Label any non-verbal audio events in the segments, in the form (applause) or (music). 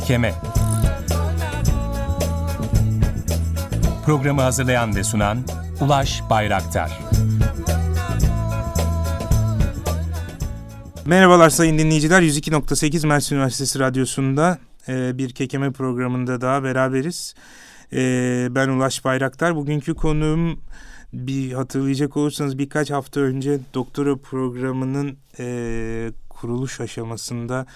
Kekeme Programı hazırlayan ve sunan Ulaş Bayraktar Merhabalar sayın dinleyiciler. 102.8 Mersin Üniversitesi Radyosu'nda e, bir kekeme programında daha beraberiz. E, ben Ulaş Bayraktar. Bugünkü konuğum bir hatırlayacak olursanız birkaç hafta önce doktora programının e, kuruluş aşamasında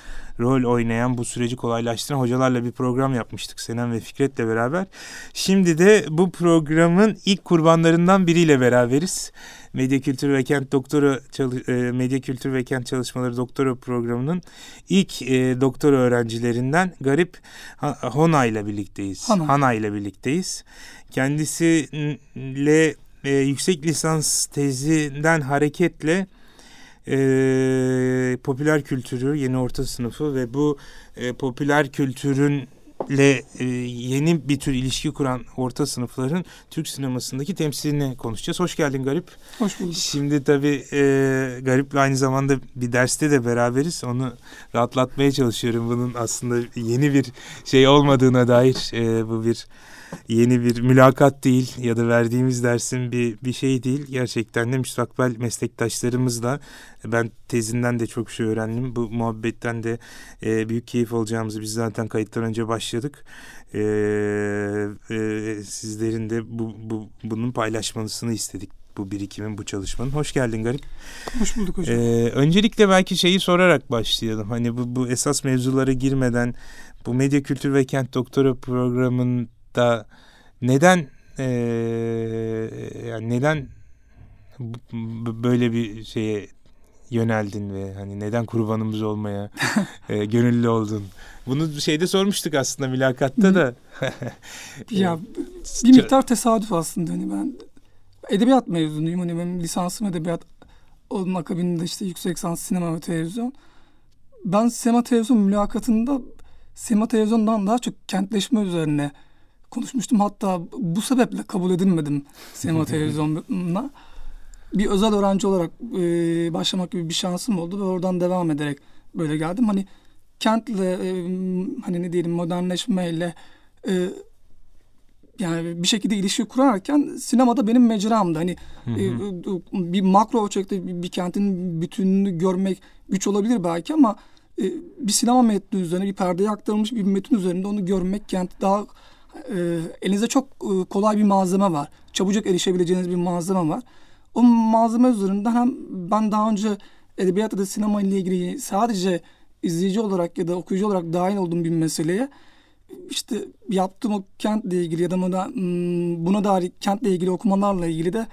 rol oynayan bu süreci kolaylaştıran hocalarla bir program yapmıştık Senem ve Fikret'le beraber. Şimdi de bu programın ilk kurbanlarından biriyle beraberiz. Medya Kültür ve Kent Doktora e, Medya Kültür ve Kent Çalışmaları Doktora programının ilk e, doktora öğrencilerinden Garip Hona ile birlikteyiz. Hana. Hana ile birlikteyiz. Kendisiyle e, yüksek lisans tezinden hareketle e, popüler kültürü, yeni orta sınıfı ve bu e, popüler kültürün ile e, yeni bir tür ilişki kuran orta sınıfların Türk sinemasındaki temsilini konuşacağız. Hoş geldin Garip. Hoş bulduk. Şimdi tabii e, Garip'le aynı zamanda bir derste de beraberiz. Onu rahatlatmaya çalışıyorum. Bunun aslında yeni bir şey olmadığına dair e, bu bir yeni bir mülakat değil ya da verdiğimiz dersin bir bir şey değil. Gerçekten de müstakbel meslektaşlarımızla ben tezinden de çok şey öğrendim. Bu muhabbetten de e, büyük keyif alacağımızı biz zaten kayıttan önce başladık. E, e, sizlerin de bu, bu bunun paylaşmasını istedik bu birikimin, bu çalışmanın. Hoş geldin Garip. Hoş bulduk hocam. Ee, öncelikle belki şeyi sorarak başlayalım. Hani bu, bu esas mevzulara girmeden bu medya kültür ve kent doktora programının da neden e, yani neden böyle bir şeye yöneldin ve hani neden kurbanımız olmaya (laughs) e, gönüllü oldun? Bunu şeyde sormuştuk aslında mülakatta da. (laughs) ya (laughs) bir miktar tesadüf aslında hani ben edebiyat mezunuyum hani benim lisansım edebiyat onun akabinde işte yüksek lisans sinema ve televizyon. Ben sinema televizyon mülakatında sinema televizyondan daha çok kentleşme üzerine konuşmuştum. Hatta bu sebeple kabul edilmedim sinema (laughs) televizyonuna. Bir özel öğrenci olarak e, başlamak gibi bir şansım oldu ve oradan devam ederek böyle geldim. Hani kentle e, hani ne diyelim modernleşmeyle e, yani bir şekilde ilişki kurarken sinemada benim mecramdı. Hani hı hı. E, bir makro ölçekte bir, bir kentin bütününü görmek güç olabilir belki ama e, bir sinema metni üzerine bir perdeye aktarılmış bir metin üzerinde onu görmek kenti daha e, elinizde çok e, kolay bir malzeme var. Çabucak erişebileceğiniz bir malzeme var. O malzeme üzerinden hem ben daha önce edebiyat ya da sinema ile ilgili sadece izleyici olarak ya da okuyucu olarak dahil olduğum bir meseleye işte yaptığım o kentle ilgili ya da buna, hmm, buna dair kentle ilgili okumalarla ilgili de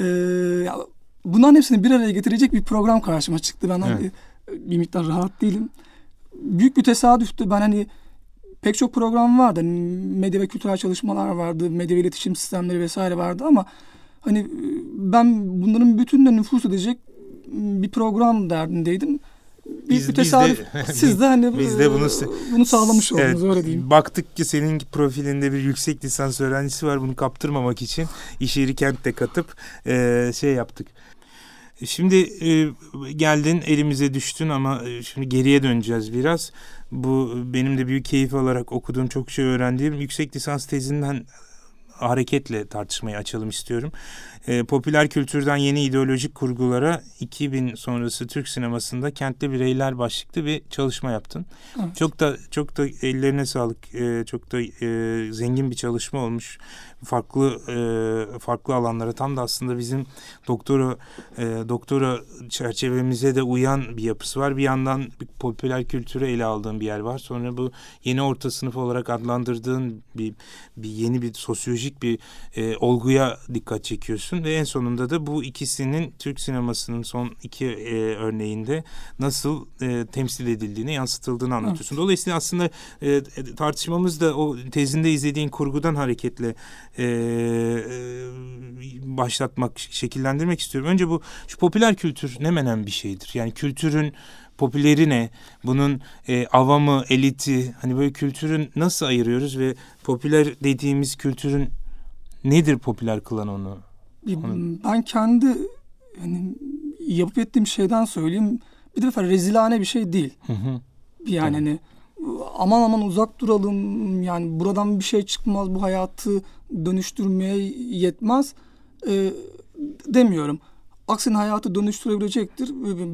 e, ya bunların hepsini bir araya getirecek bir program karşıma çıktı. Ben hani evet. hani bir miktar rahat değilim. Büyük bir tesadüftü. Ben hani pek çok program vardı. Hani medya ve kültürel çalışmalar vardı, medya ve iletişim sistemleri vesaire vardı ama hani ben bunların bütününe nüfus edecek bir program derdindeydim. Biz, bir tesadüf. Biz de, (laughs) siz de hani biz de bunu, bunu sağlamış oldunuz evet, öyle diyeyim. Baktık ki senin profilinde bir yüksek lisans öğrencisi var bunu kaptırmamak için İşyeri kentte katıp e, şey yaptık. Şimdi e, geldin elimize düştün ama e, şimdi geriye döneceğiz biraz. Bu benim de büyük keyif alarak okuduğum çok şey öğrendiğim yüksek lisans tezinden hareketle tartışmayı açalım istiyorum. E, popüler kültürden yeni ideolojik kurgulara 2000 sonrası Türk sinemasında kentli bireyler başlıklı bir çalışma yaptın. Evet. Çok da çok da ellerine sağlık. E, çok da e, zengin bir çalışma olmuş farklı e, farklı alanlara tam da aslında bizim doktora e, doktora çerçevemize de uyan bir yapısı var. Bir yandan bir popüler kültürü ele aldığın bir yer var. Sonra bu yeni orta sınıf olarak adlandırdığın bir, bir yeni bir sosyolojik bir e, olguya dikkat çekiyorsun ve en sonunda da bu ikisinin Türk sinemasının son iki e, örneğinde nasıl e, temsil edildiğini, yansıtıldığını anlatıyorsun. Evet. Dolayısıyla aslında e, tartışmamız da o tezinde izlediğin kurgudan hareketle e, başlatmak, şekillendirmek istiyorum. Önce bu şu popüler kültür ne menen bir şeydir. Yani kültürün popüleri ne? Bunun e, avamı, eliti, hani böyle kültürün nasıl ayırıyoruz ve popüler dediğimiz kültürün nedir popüler kılan onu? Ben kendi yani yapıp ettiğim şeyden söyleyeyim. Bir defa rezilane bir şey değil. Hı hı. Yani hani aman aman uzak duralım yani buradan bir şey çıkmaz bu hayatı dönüştürmeye yetmez e, demiyorum. Aksine hayatı dönüştürebilecektir.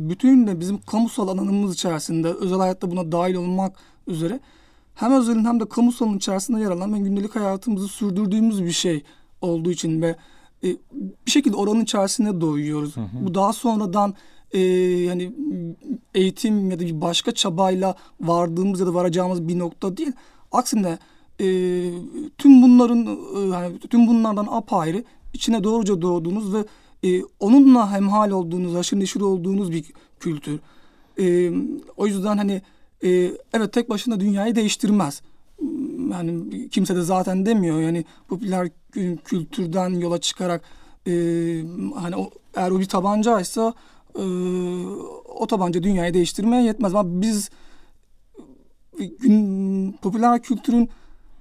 Bütün de bizim kamusal alanımız içerisinde özel hayatta buna dahil olmak üzere hem özelin hem de kamusalın içerisinde yer alan ve gündelik hayatımızı sürdürdüğümüz bir şey olduğu için ve e, bir şekilde oranın içerisinde doyuyoruz. Hı hı. Bu daha sonradan e, yani eğitim ya da bir başka çabayla vardığımız ya da varacağımız bir nokta değil. Aksine e, tüm bunların e, yani tüm bunlardan apayrı içine doğruca doğduğunuz ve e, onunla hemhal olduğunuz, aşırı neşir olduğunuz bir kültür. E, o yüzden hani e, evet tek başına dünyayı değiştirmez. Yani kimse de zaten demiyor yani popüler kültürden yola çıkarak e, hani o, eğer o bir tabancaysa e, o tabanca dünyayı değiştirmeye yetmez. Ama biz gün, popüler kültürün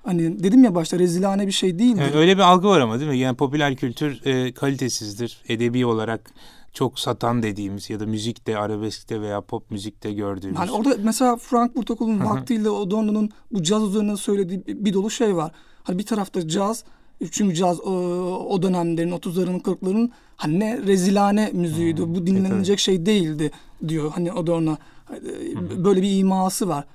hani dedim ya başta rezilane bir şey değil. Evet, öyle bir algı var ama değil mi? Yani popüler kültür e, kalitesizdir. Edebi olarak çok satan dediğimiz ya da müzikte, arabeskte veya pop müzikte gördüğümüz. Hani orada mesela Frankfurt Okulu'nun vaktiyle Adorno'nun bu caz üzerine söylediği bir dolu şey var. Hani bir tarafta caz, çünkü caz o, dönemlerin 30'ların 40'ların hani ne rezilane müziğiydi. Hmm, bu dinlenecek şey değildi diyor hani Adorno. Böyle bir iması var.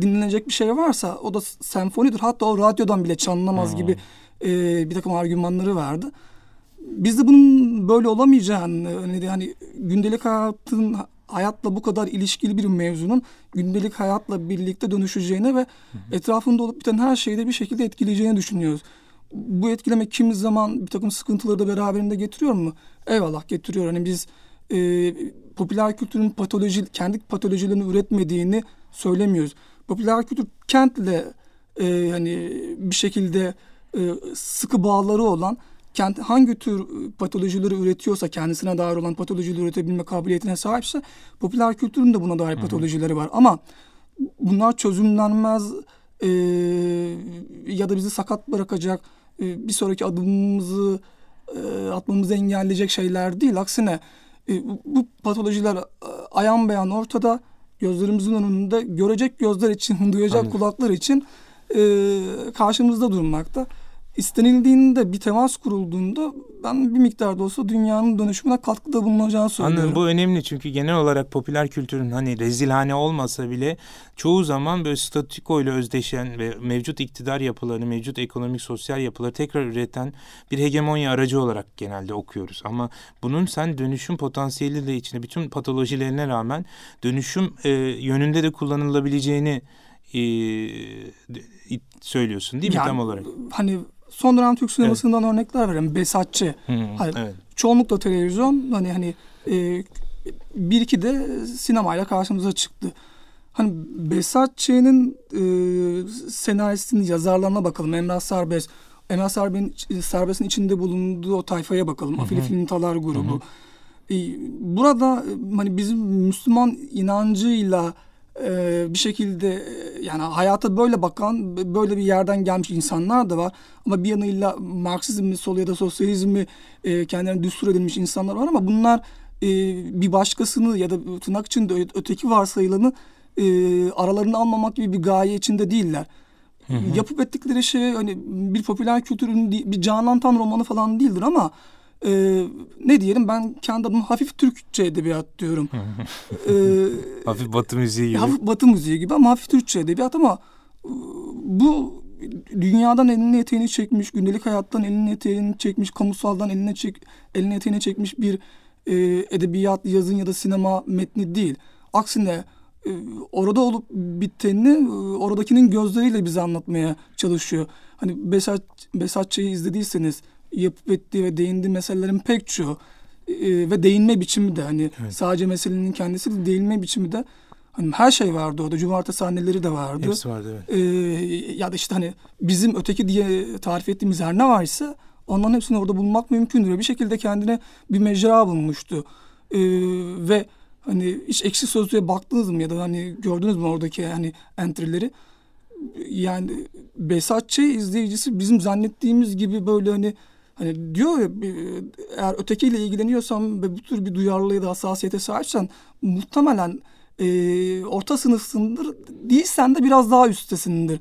Dinlenecek bir şey varsa o da senfonidir. Hatta o radyodan bile çalınamaz hmm. gibi e, bir takım argümanları vardı. Biz de bunun böyle olamayacağını hani, hani gündelik hayatın hayatla bu kadar ilişkili bir mevzunun gündelik hayatla birlikte dönüşeceğine ve hı hı. etrafında olup biten her şeyde bir şekilde etkileyeceğini düşünüyoruz bu etkileme kimi zaman bir takım sıkıntıları da beraberinde getiriyor mu? Eyvallah getiriyor. Hani biz e, popüler kültürün patoloji, kendi patolojilerini üretmediğini söylemiyoruz. Popüler kültür kentle e, hani bir şekilde e, sıkı bağları olan kent hangi tür patolojileri üretiyorsa kendisine dair olan patolojileri üretebilme kabiliyetine sahipse popüler kültürün de buna dair patolojileri var. Ama bunlar çözümlenmez e, ya da bizi sakat bırakacak e, bir sonraki adımımızı e, atmamızı engelleyecek şeyler değil. Aksine e, bu patolojiler ayan beyan ortada gözlerimizin önünde görecek gözler için, (laughs) duyacak Aynen. kulaklar için e, karşımızda durmakta istenildiğinde bir temas kurulduğunda ben bir miktar da olsa dünyanın dönüşümüne katkıda bulunacağını söylüyorum. Anladım bu önemli çünkü genel olarak popüler kültürün hani rezilhane olmasa bile çoğu zaman böyle statiko ile özdeşen ve mevcut iktidar yapılarını, mevcut ekonomik sosyal yapıları tekrar üreten bir hegemonya aracı olarak genelde okuyoruz. Ama bunun sen dönüşüm potansiyeli de içinde bütün patolojilerine rağmen dönüşüm e, yönünde de kullanılabileceğini e, söylüyorsun değil mi yani, tam olarak? Hani son dönem Türk sinemasından evet. örnekler vereyim. Besatçı. Hmm, hani, evet. Çoğunlukla televizyon hani hani e, bir iki de sinemayla karşımıza çıktı. Hani Besatçı'nın e, senaristini, yazarlarına bakalım. Emrah Serbest. Emrah Serbest'in Serbest'in içinde bulunduğu o tayfaya bakalım. Afili Filintalar grubu. Hı hı. E, burada hani bizim Müslüman inancıyla e, bir şekilde e, yani hayata böyle bakan böyle bir yerden gelmiş insanlar da var ama bir yanıyla Marksizmi sol ya da sosyalizmi e, kendilerine düstur edilmiş insanlar var ama bunlar e, bir başkasını ya da tırnak içinde öteki varsayılanı e, aralarını almamak gibi bir gaye içinde değiller. Hı hı. Yapıp ettikleri şey hani bir popüler kültürün bir Canan Tan romanı falan değildir ama e, ne diyelim ben kendi adıma hafif Türkçe edebiyat diyorum. (laughs) e, hafif Batı müziği gibi. Hafif Batı müziği gibi ama hafif Türkçe edebiyat ama e, bu dünyadan elini eteğini çekmiş, gündelik hayattan elini eteğini çekmiş, kamusaldan eline çek, elini eteğini çekmiş bir e, edebiyat, yazın ya da sinema metni değil. Aksine e, orada olup bittiğini e, oradakinin gözleriyle bize anlatmaya çalışıyor. Hani Besat, Besatçı'yı izlediyseniz yapıp ettiği ve değindiği meselelerin pek çoğu e, ve değinme biçimi de hani evet. sadece meselenin kendisi de değinme biçimi de hani her şey vardı orada. Cumartesi sahneleri de vardı. Hepsi vardı evet. E, ya da işte hani bizim öteki diye tarif ettiğimiz her ne varsa onların hepsini orada bulmak mümkündür. Bir şekilde kendine bir mecra bulmuştu. E, ve hani hiç ekşi sözlüğe baktınız mı ya da hani gördünüz mü oradaki hani entry'leri? Yani Besatçı izleyicisi bizim zannettiğimiz gibi böyle hani Hani diyor ya eğer ötekiyle ilgileniyorsan ve bu tür bir duyarlılığa da hassasiyete sahipsen muhtemelen e, orta sınıfsındır. Değilsen de biraz daha üstesindir.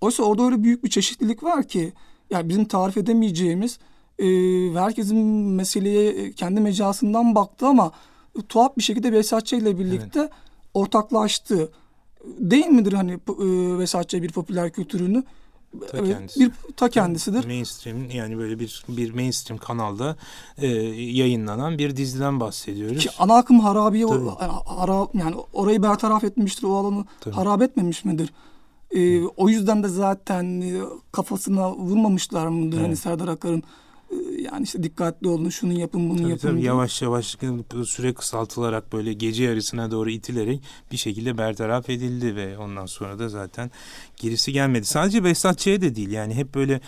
Oysa orada öyle büyük bir çeşitlilik var ki yani bizim tarif edemeyeceğimiz e, herkesin meseleye kendi mecasından baktı ama tuhaf bir şekilde Vesatçı ile birlikte evet. ortaklaştı. Değil midir hani e, Vesatçı bir popüler kültürünü? Ta kendisi. Bir ta kendisidir. Mainstream yani böyle bir bir mainstream kanalda e, yayınlanan bir diziden bahsediyoruz. Ki ana akım harabiye o, hara, yani orayı bertaraf etmiştir o alanı Tabii. harap etmemiş midir? E, o yüzden de zaten e, kafasına vurmamışlar mıdır? Hani evet. Hani Serdar Akar'ın yani işte dikkatli olun şunu yapın bunu tabii, yapın. Tabii yavaş yavaş süre kısaltılarak böyle gece yarısına doğru itilerek bir şekilde bertaraf edildi ve ondan sonra da zaten gerisi gelmedi. Sadece Behzatçı'ya de değil yani hep böyle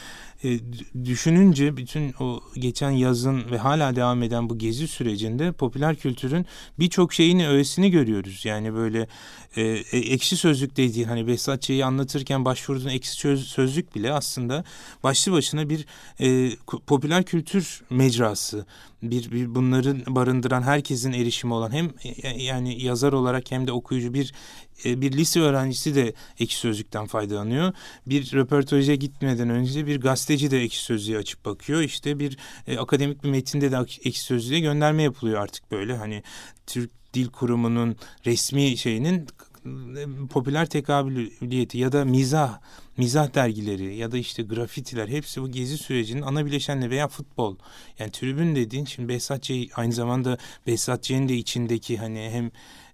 e, düşününce bütün o geçen yazın ve hala devam eden bu gezi sürecinde popüler kültürün birçok şeyini öğesini görüyoruz. Yani böyle e, e ekşi sözlük dediği hani Behzatçı'yı anlatırken başvurduğun ekşi sözlük bile aslında başlı başına bir e, popüler kültür mecrası bir, bir bunların barındıran herkesin erişimi olan hem e, yani yazar olarak hem de okuyucu bir e, bir lise öğrencisi de ekşi sözlükten faydalanıyor. Bir röportaja gitmeden önce bir gazeteci de ekşi sözlüğü açıp bakıyor. İşte bir e, akademik bir metinde de ekşi sözlüğe gönderme yapılıyor artık böyle. Hani Türk Dil Kurumu'nun resmi şeyinin popüler tekabiliyeti ya da mizah, mizah dergileri ya da işte grafitiler hepsi bu gezi sürecinin ana bileşenleri veya futbol. Yani tribün dediğin şimdi Behzat aynı zamanda Behzat de içindeki hani hem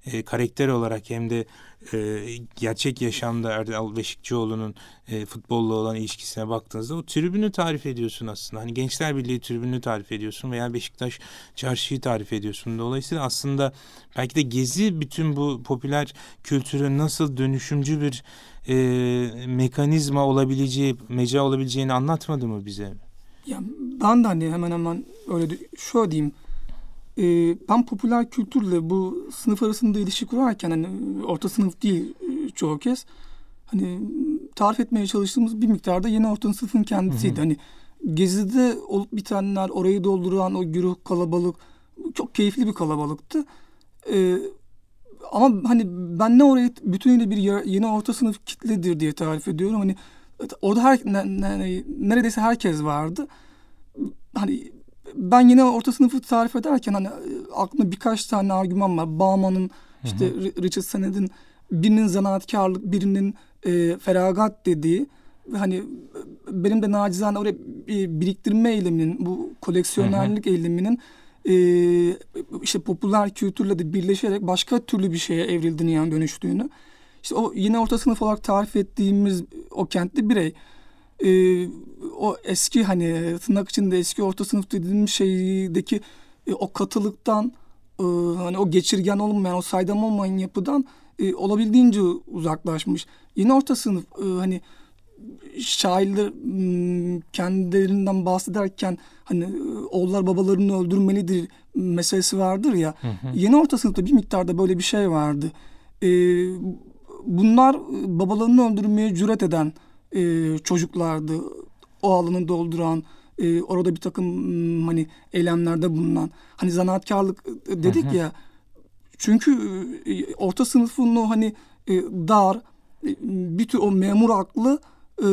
e, karakter olarak hem de e, gerçek yaşamda Erdal Beşikçioğlu'nun e, futbolla olan ilişkisine baktığınızda o tribünü tarif ediyorsun aslında. Hani Gençler Birliği tribünü tarif ediyorsun veya Beşiktaş çarşıyı tarif ediyorsun. Dolayısıyla aslında belki de Gezi bütün bu popüler kültürün nasıl dönüşümcü bir e, mekanizma olabileceği, meca olabileceğini anlatmadı mı bize? Ya ben de hani hemen hemen öyle şöyle diyeyim e, ben popüler kültürle bu sınıf arasında ilişki kurarken hani orta sınıf değil e, çoğu kez hani tarif etmeye çalıştığımız bir miktarda yeni orta sınıfın kendisiydi. Hı hı. Hani gezide olup bitenler, orayı dolduran o güruh kalabalık çok keyifli bir kalabalıktı. Ee, ama hani ben ne orayı bütünüyle bir yeni orta sınıf kitledir diye tarif ediyorum. Hani orada her ne, ne, neredeyse herkes vardı. Hani ben yine orta sınıfı tarif ederken hani aklımda birkaç tane argüman var. Bauman'ın işte hı hı. Richard Sennet'in birinin zanaatkarlık, birinin e, feragat dediği hani benim de nacizane oraya bir biriktirme eyleminin, bu koleksiyonerlik hı hı. eyleminin e, işte popüler kültürle de birleşerek başka türlü bir şeye evrildiğini yani dönüştüğünü. İşte o yine orta sınıf olarak tarif ettiğimiz o kentli birey e, o eski hani tırnak içinde eski orta sınıf dediğim şeydeki e, o katılıktan e, hani o geçirgen olmayan o saydam olmayan yapıdan e, olabildiğince uzaklaşmış. Yeni orta sınıf e, hani şairler kendilerinden bahsederken hani oğullar babalarını öldürmelidir meselesi vardır ya. Hı hı. Yeni orta sınıfta bir miktarda böyle bir şey vardı. E, bunlar babalarını öldürmeye cüret eden e, çocuklardı. O alanı dolduran, e, orada bir takım hmm, hani eylemlerde bulunan. Hani zanaatkarlık e, dedik ya. Çünkü e, orta sınıfın o hani e, dar, e, bir tür o memur aklı e,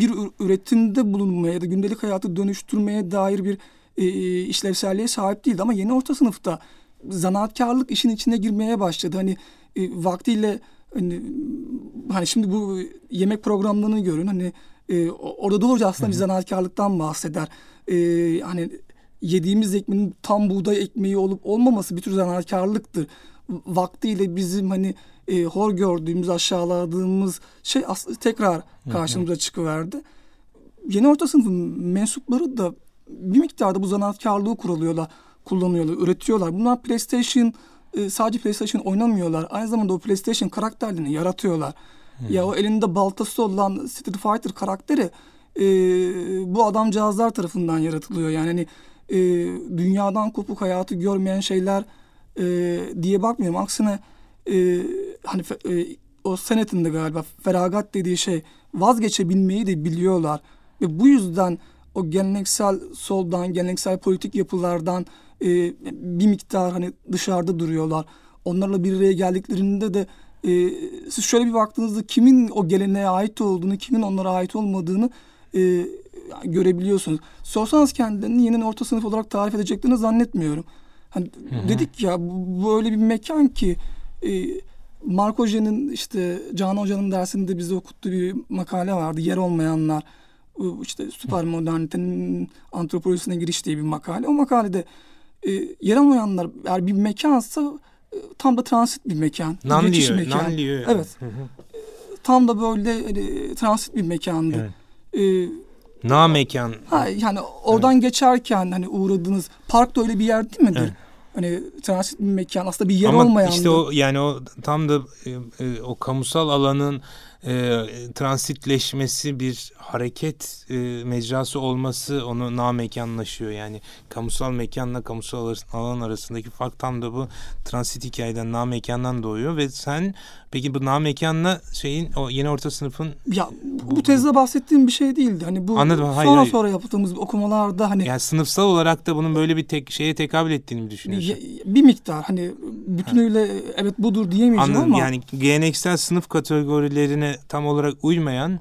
bir üretimde bulunmaya ya da gündelik hayatı dönüştürmeye dair bir e, işlevselliğe sahip değildi. Ama yeni orta sınıfta zanaatkarlık işin içine girmeye başladı. Hani e, vaktiyle hani, hani şimdi bu yemek programlarını görün hani e, orada doğruca aslında bir zanaatkarlıktan bahseder. E, hani yediğimiz ekmeğin tam buğday ekmeği olup olmaması bir tür zanaatkarlıktır. Vaktiyle bizim hani e, hor gördüğümüz, aşağıladığımız şey aslında tekrar karşımıza çıkıverdi. Yeni orta sınıfın mensupları da bir miktarda bu zanaatkarlığı kuralıyorlar, kullanıyorlar, üretiyorlar. Bunlar PlayStation e, sadece PlayStation oynamıyorlar. Aynı zamanda o PlayStation karakterlerini yaratıyorlar. Hmm. Ya o elinde baltası olan Street Fighter karakteri e, bu adamcağızlar tarafından yaratılıyor. Yani hani, e, dünyadan kopuk hayatı görmeyen şeyler e, diye bakmıyorum. Aksine e, hani e, o senetin de galiba feragat dediği şey vazgeçebilmeyi de biliyorlar. Ve bu yüzden o geleneksel soldan, geleneksel politik yapılardan e, bir miktar hani dışarıda duruyorlar. onlarla bir araya geldiklerinde de e, siz şöyle bir baktığınızda kimin o geleneğe ait olduğunu, kimin onlara ait olmadığını e, görebiliyorsunuz. Sorsanız kendilerini yeni orta sınıf olarak tarif edeceklerini zannetmiyorum. Hani Hı-hı. dedik ya bu öyle bir mekan ki e, Mark Hoca'nın işte Can Hoca'nın dersinde bize okuttuğu bir makale vardı. Yer olmayanlar işte süper modernitenin antropolojisine giriş diye bir makale. O makalede e, yer olmayanlar eğer bir mekansa e, tam da transit bir mekan. Nan diyor, mekan. Nan diyor. Evet. Hı hı. E, tam da böyle e, transit bir mekandı. Evet. E, Na mekan. Ha, yani oradan evet. geçerken hani uğradığınız park da öyle bir yer değil midir? Evet. Hani transit bir mekan aslında bir yer Ama olmayan. işte o yani o tam da e, e, o kamusal alanın e, transitleşmesi bir hareket e, mecrası olması onu na mekanlaşıyor. Yani kamusal mekanla kamusal alan arasındaki fark tam da bu transit hikayeden na mekandan doğuyor ve sen peki bu na mekanla şeyin o yeni orta sınıfın ya bu, bu tezde bahsettiğim bir şey değildi. Hani bu Anladım, hayır, sonra hayır. sonra yaptığımız okumalarda hani yani sınıfsal olarak da bunun böyle bir tek şeye tekabül ettiğini mi düşünüyorsun? Bir, bir miktar hani bütünüyle ha. evet budur diyemeyeceğim Anladım, ama yani geleneksel sınıf kategorilerine tam olarak uymayan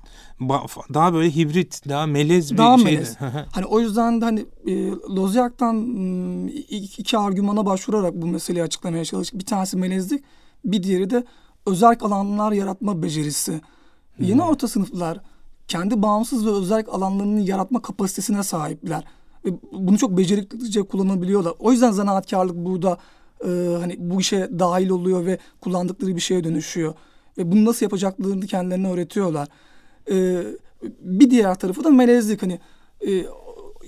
daha böyle hibrit, daha melez bir daha şey. Melez. hani o yüzden de hani e, Lozyak'tan iki argümana başvurarak bu meseleyi açıklamaya çalıştık. Bir tanesi melezlik, bir diğeri de özel alanlar yaratma becerisi. Hmm. Yeni orta sınıflar kendi bağımsız ve özel alanlarını yaratma kapasitesine sahipler. Ve bunu çok beceriklice kullanabiliyorlar. O yüzden zanaatkarlık burada e, hani bu işe dahil oluyor ve kullandıkları bir şeye dönüşüyor. Ve bunu nasıl yapacaklarını kendilerine öğretiyorlar. E, bir diğer tarafı da melezlik. Hani e,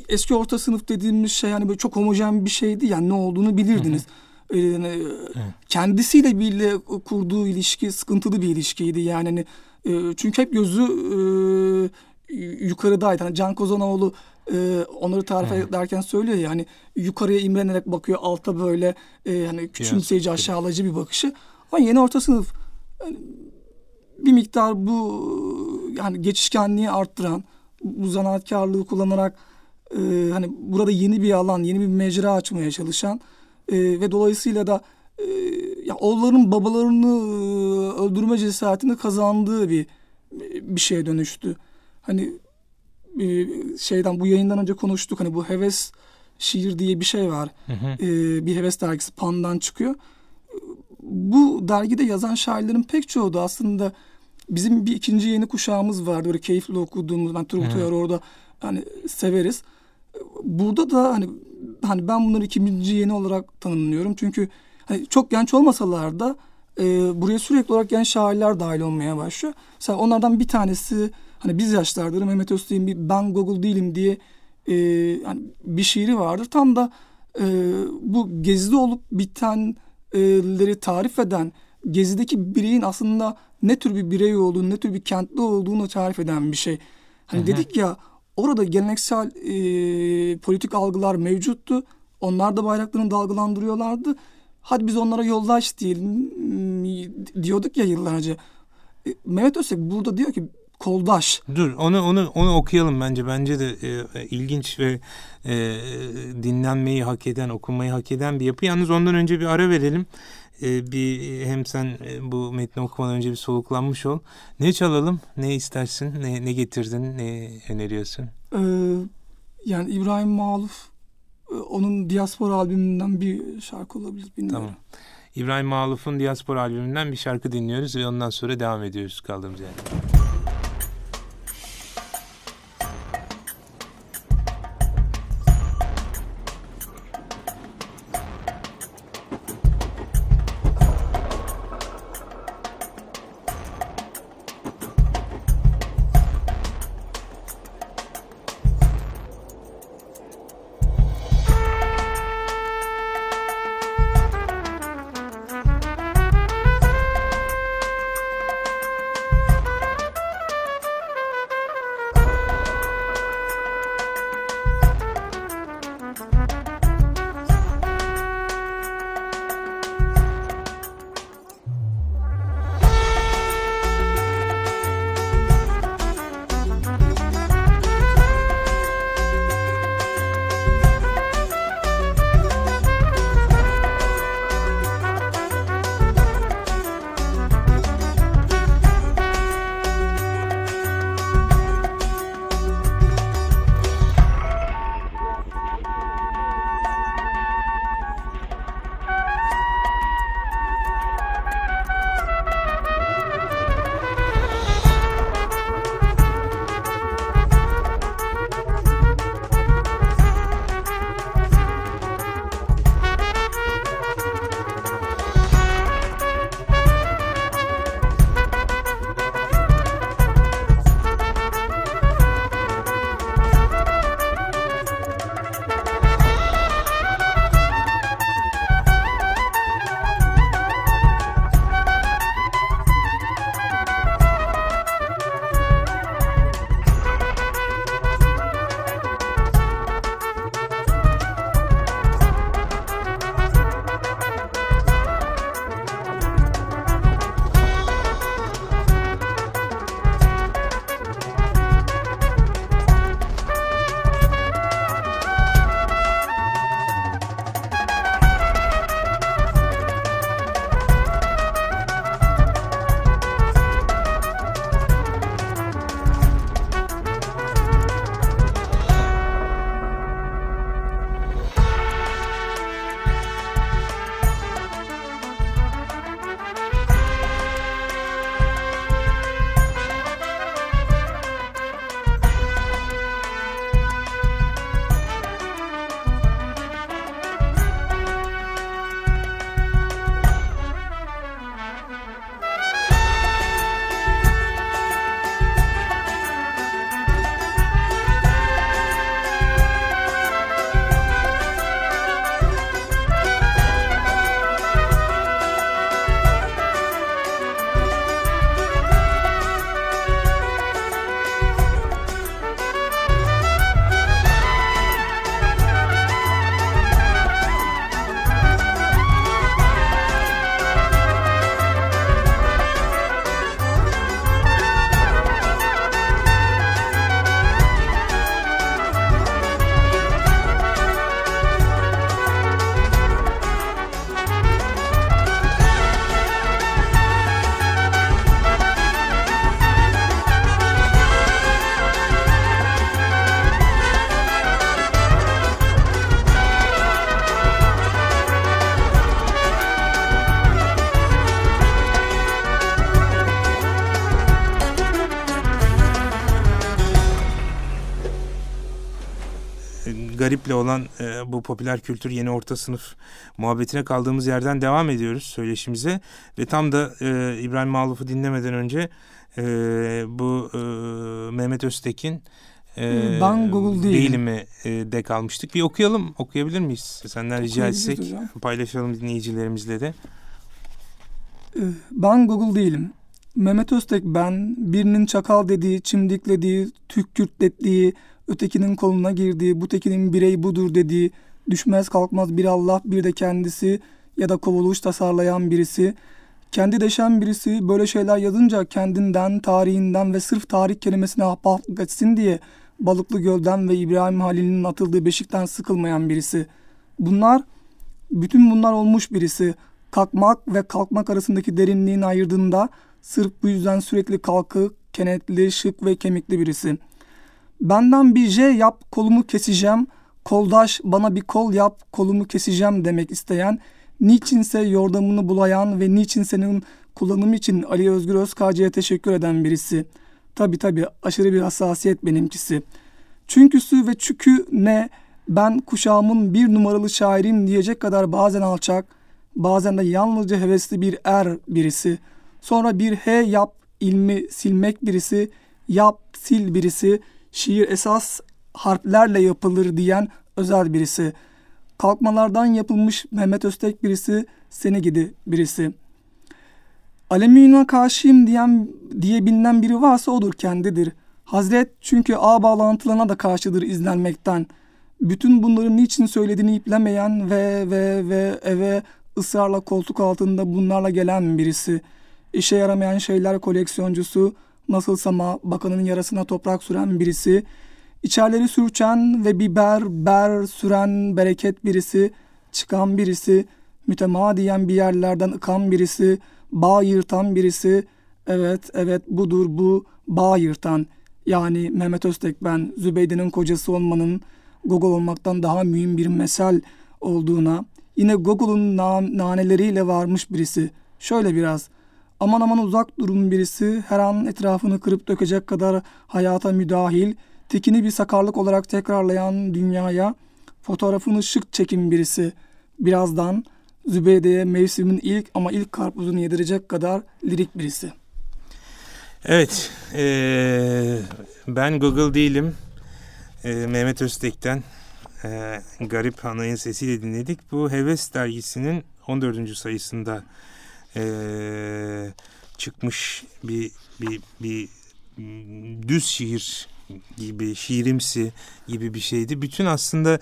eski orta sınıf dediğimiz şey hani böyle çok homojen bir şeydi yani ne olduğunu bilirdiniz. Hı hı. E, evet. kendisiyle bile kurduğu ilişki sıkıntılı bir ilişkiydi yani hani, e, çünkü hep gözü e, yukarıdaydı. Hani Can Kozanoğlu e, onları tarif evet. ederken söylüyor ya hani yukarıya imrenerek bakıyor alta böyle e, hani küçümseyici aşağılayıcı bir bakışı. Ama yeni orta sınıf yani, bir miktar bu yani geçişkenliği arttıran bu zanaatkarlığı kullanarak e, hani burada yeni bir alan, yeni bir mecra açmaya çalışan e, ve dolayısıyla da e, ya oğulların babalarını e, öldürme cesaretini kazandığı bir bir şeye dönüştü. Hani e, şeyden bu yayından önce konuştuk hani bu heves şiir diye bir şey var. Hı hı. E, bir heves dergisi Pan'dan çıkıyor. Bu dergide yazan şairlerin pek çoğu da aslında bizim bir ikinci yeni kuşağımız vardı. Böyle keyifli okuduğumuz. Ben Turgut Uyar orada hani severiz. Burada da hani hani ben bunları ikinci yeni olarak tanımlıyorum. Çünkü hani çok genç olmasalar da e, buraya sürekli olarak genç şairler dahil olmaya başlıyor. Mesela onlardan bir tanesi hani biz yaşlardır Mehmet Öztürk'ün bir ben Google değilim diye e, yani bir şiiri vardır. Tam da e, bu gezide olup bitenleri tarif eden gezideki bireyin aslında ne tür bir birey olduğunu, ne tür bir kentli olduğunu tarif eden bir şey. Hani Hı-hı. dedik ya orada geleneksel e, politik algılar mevcuttu. Onlar da bayraklarını dalgalandırıyorlardı. Hadi biz onlara yoldaş diyelim diyorduk ya yıllarca. E, Mehmet Özsek burada diyor ki koldaş. Dur onu onu onu okuyalım bence. Bence de e, ilginç ve e, dinlenmeyi hak eden, okumayı hak eden bir yapı. Yalnız ondan önce bir ara verelim e, bir hem sen e, bu metni okumadan önce bir soluklanmış ol. Ne çalalım? Ne istersin? Ne, ne getirdin? Ne öneriyorsun? Ee, yani İbrahim Maluf e, onun Diaspora albümünden bir şarkı olabilir bilmiyorum. Tamam. İbrahim Maluf'un Diaspora albümünden bir şarkı dinliyoruz ve ondan sonra devam ediyoruz kaldığımız yerden. Garip'le olan e, bu popüler kültür yeni orta sınıf muhabbetine kaldığımız yerden devam ediyoruz söyleşimize. Ve tam da e, İbrahim Maluf'u dinlemeden önce e, bu e, Mehmet Öztekin e, ben Google değilim. değilimi e, de kalmıştık. Bir okuyalım, okuyabilir miyiz? Senden rica etsek hocam. paylaşalım dinleyicilerimizle de. E, ben Google değilim. Mehmet Öztek ben, birinin çakal dediği, çimdiklediği, tükürtlettiği, ötekinin koluna girdiği, bu tekinin birey budur dediği, düşmez kalkmaz bir Allah bir de kendisi ya da kovuluş tasarlayan birisi, kendi deşen birisi böyle şeyler yazınca kendinden, tarihinden ve sırf tarih kelimesine ahbaplık etsin diye Balıklı Göl'den ve İbrahim Halil'in atıldığı beşikten sıkılmayan birisi. Bunlar, bütün bunlar olmuş birisi. Kalkmak ve kalkmak arasındaki derinliğin ayırdığında sırf bu yüzden sürekli kalkık, kenetli, şık ve kemikli birisi. Benden bir J yap, kolumu keseceğim, koldaş bana bir kol yap, kolumu keseceğim demek isteyen, niçinse yordamını bulayan ve niçin senin kullanımı için Ali Özgür Özkağcı'ya teşekkür eden birisi.'' Tabi tabi aşırı bir hassasiyet benimkisi. Çünküsü ve çükü ne ben kuşağımın bir numaralı şairim diyecek kadar bazen alçak, bazen de yalnızca hevesli bir er birisi. Sonra bir he yap ilmi silmek birisi, yap sil birisi, şiir esas harflerle yapılır diyen özel birisi. Kalkmalardan yapılmış Mehmet Öztek birisi, seni gidi birisi.'' Alemi karşıyım diyen diye bilinen biri varsa odur kendidir. Hazret çünkü ağ bağlantılarına da karşıdır izlenmekten. Bütün bunları niçin söylediğini iplemeyen ve ve ve eve ısrarla koltuk altında bunlarla gelen birisi. İşe yaramayan şeyler koleksiyoncusu, nasılsa ma bakanın yarasına toprak süren birisi. İçerleri sürçen ve biber ber süren bereket birisi, çıkan birisi, mütemadiyen bir yerlerden ıkan birisi.'' bağ yırtan birisi evet evet budur bu bağ yırtan yani Mehmet Öztek ben Zübeyde'nin kocası olmanın Gogol olmaktan daha mühim bir mesel olduğuna yine Gogol'un na- naneleriyle varmış birisi şöyle biraz aman aman uzak durun birisi her an etrafını kırıp dökecek kadar hayata müdahil tekini bir sakarlık olarak tekrarlayan dünyaya fotoğrafını şık çekin birisi birazdan Zübeyde'ye mevsimin ilk ama ilk karpuzunu yedirecek kadar lirik birisi. Evet, ee, ben Google değilim. E, Mehmet Öztek'ten e, Garip Hanay'ın sesiyle dinledik. Bu Heves dergisinin 14. sayısında e, çıkmış bir, bir, bir düz şiir gibi, şiirimsi gibi bir şeydi. Bütün aslında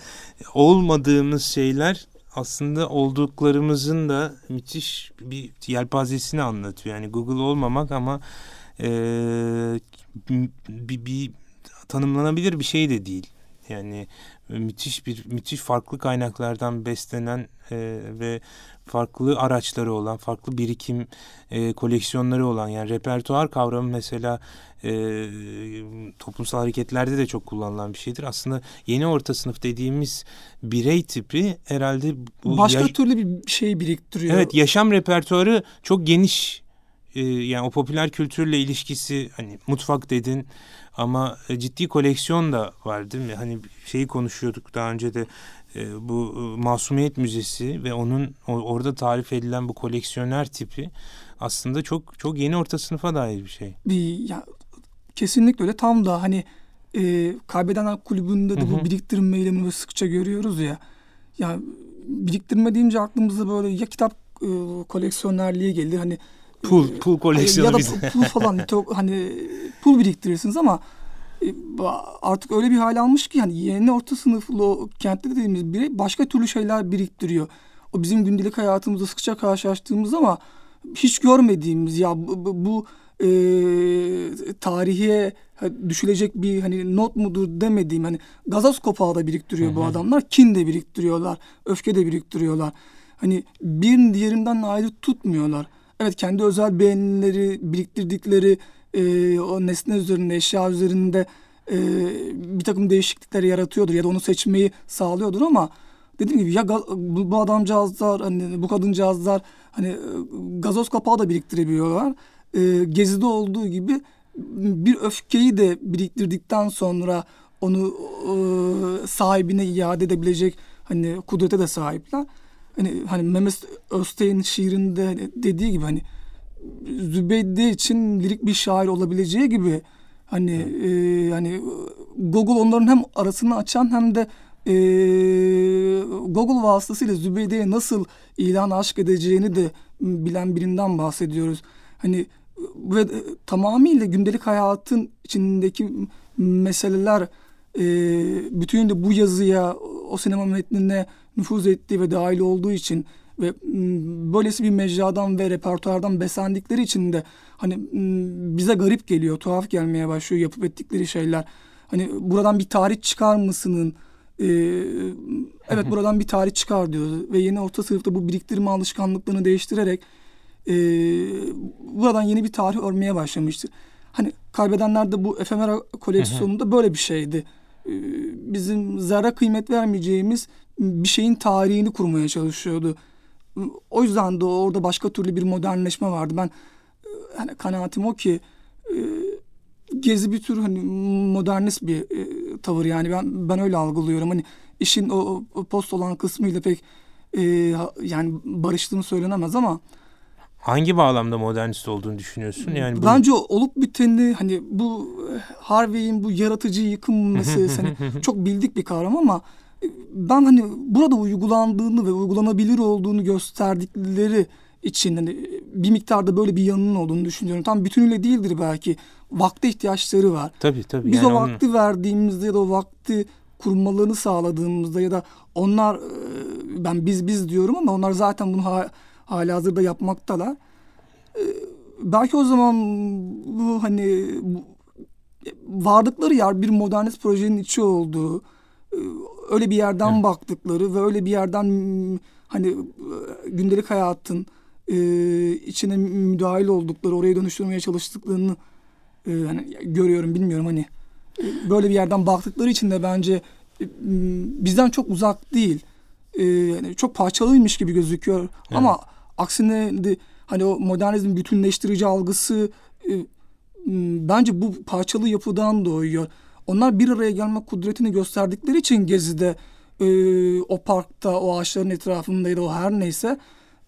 olmadığımız şeyler aslında olduklarımızın da müthiş bir yelpazesini anlatıyor. Yani Google olmamak ama e, bir, bir tanımlanabilir bir şey de değil. Yani müthiş bir müthiş farklı kaynaklardan beslenen e, ve farklı araçları olan, farklı birikim e, koleksiyonları olan yani repertuar kavramı mesela e, toplumsal hareketlerde de çok kullanılan bir şeydir. Aslında yeni orta sınıf dediğimiz birey tipi herhalde bu başka ya, türlü bir şey biriktiriyor. Evet, yaşam repertuarı çok geniş. E, yani o popüler kültürle ilişkisi hani mutfak dedin ama ciddi koleksiyon da var değil mi? Hani şeyi konuşuyorduk daha önce de e, bu e, Masumiyet Müzesi ve onun orada tarif edilen bu koleksiyoner tipi aslında çok çok yeni orta sınıfa dair bir şey. Bir ya kesinlikle öyle tam da hani e, kaybeden kulübünde de Hı-hı. bu biriktirme eylemini sıkça görüyoruz ya. Ya biriktirme deyince aklımıza böyle ya kitap e, koleksiyonerliği gelir hani pul e, pul koleksiyonu ya da pul, pul falan (laughs) hani pul biriktirirsiniz ama artık öyle bir hal almış ki yani yeni orta sınıflı o kentte dediğimiz biri başka türlü şeyler biriktiriyor. O bizim gündelik hayatımızda sıkça karşılaştığımız ama hiç görmediğimiz ya bu, bu, bu e, tarihe düşülecek bir hani not mudur demediğim hani gazoz kopağı da biriktiriyor Hı-hı. bu adamlar. Kin de biriktiriyorlar. Öfke de biriktiriyorlar. Hani bir diğerinden ayrı tutmuyorlar. Evet kendi özel beğenileri biriktirdikleri e, o nesne üzerinde, eşya üzerinde e, bir takım değişiklikler yaratıyordur ya da onu seçmeyi sağlıyordur ama dediğim gibi ya bu, bu adamcağızlar hani bu kadıncağızlar hani e, gazoz kapağı da biriktirebiliyorlar. E, gezide olduğu gibi bir öfkeyi de biriktirdikten sonra onu e, sahibine iade edebilecek hani kudrete de sahipler. Hani hani Mehmet Öztey'in şiirinde hani dediği gibi hani Zübeyde için lirik bir şair olabileceği gibi hani e, hani Google onların hem arasını açan hem de e, Google vasıtasıyla Zübeyde'ye nasıl ilan aşk edeceğini de bilen birinden bahsediyoruz. Hani ve e, tamamıyla gündelik hayatın içindeki meseleler e, bütünüyle bu yazıya, o sinema metnine nüfuz ettiği ve dahil olduğu için ve böylesi bir mecradan ve repertuardan beslendikleri için de hani bize garip geliyor, tuhaf gelmeye başlıyor yapıp ettikleri şeyler. Hani buradan bir tarih çıkar mısının? Ee, evet buradan bir tarih çıkar diyoruz ve yeni orta sınıfta bu biriktirme alışkanlıklarını değiştirerek e, buradan yeni bir tarih örmeye başlamıştır. Hani kaybedenler de bu efemera koleksiyonunda böyle bir şeydi. Ee, bizim zerre kıymet vermeyeceğimiz bir şeyin tarihini kurmaya çalışıyordu. O yüzden de orada başka türlü bir modernleşme vardı. Ben hani kanaatim o ki e, Gezi bir tür hani modernist bir e, tavır yani ben ben öyle algılıyorum. Hani işin o, o post olan kısmıyla pek e, yani barıştığını söylenemez ama Hangi bağlamda modernist olduğunu düşünüyorsun? Yani bu... Bence olup biteni hani bu Harvey'in bu yaratıcı yıkım (laughs) meselesi hani çok bildik bir kavram ama ben hani burada uygulandığını ve uygulanabilir olduğunu gösterdikleri için hani bir miktarda böyle bir yanının olduğunu düşünüyorum. Tam bütünüyle değildir belki. Vakte ihtiyaçları var. Tabii tabii. Biz yani o vakti onun... verdiğimizde ya da o vakti kurmalarını sağladığımızda ya da onlar e, ben biz biz diyorum ama onlar zaten bunu ha, hala hazırda yapmaktalar. E, belki o zaman bu hani vardıkları yer bir modernist projenin içi olduğu e, öyle bir yerden evet. baktıkları ve öyle bir yerden hani gündelik hayatın e, içine müdahil oldukları, oraya dönüştürmeye çalıştıklarını e, hani görüyorum, bilmiyorum hani e, böyle bir yerden baktıkları için de bence e, bizden çok uzak değil. E, yani çok parçalıymış gibi gözüküyor evet. ama aksine de hani o modernizmin bütünleştirici algısı e, bence bu parçalı yapıdan doğuyor. Onlar bir araya gelme kudretini gösterdikleri için Gezi'de e, o parkta, o ağaçların etrafında ya da o her neyse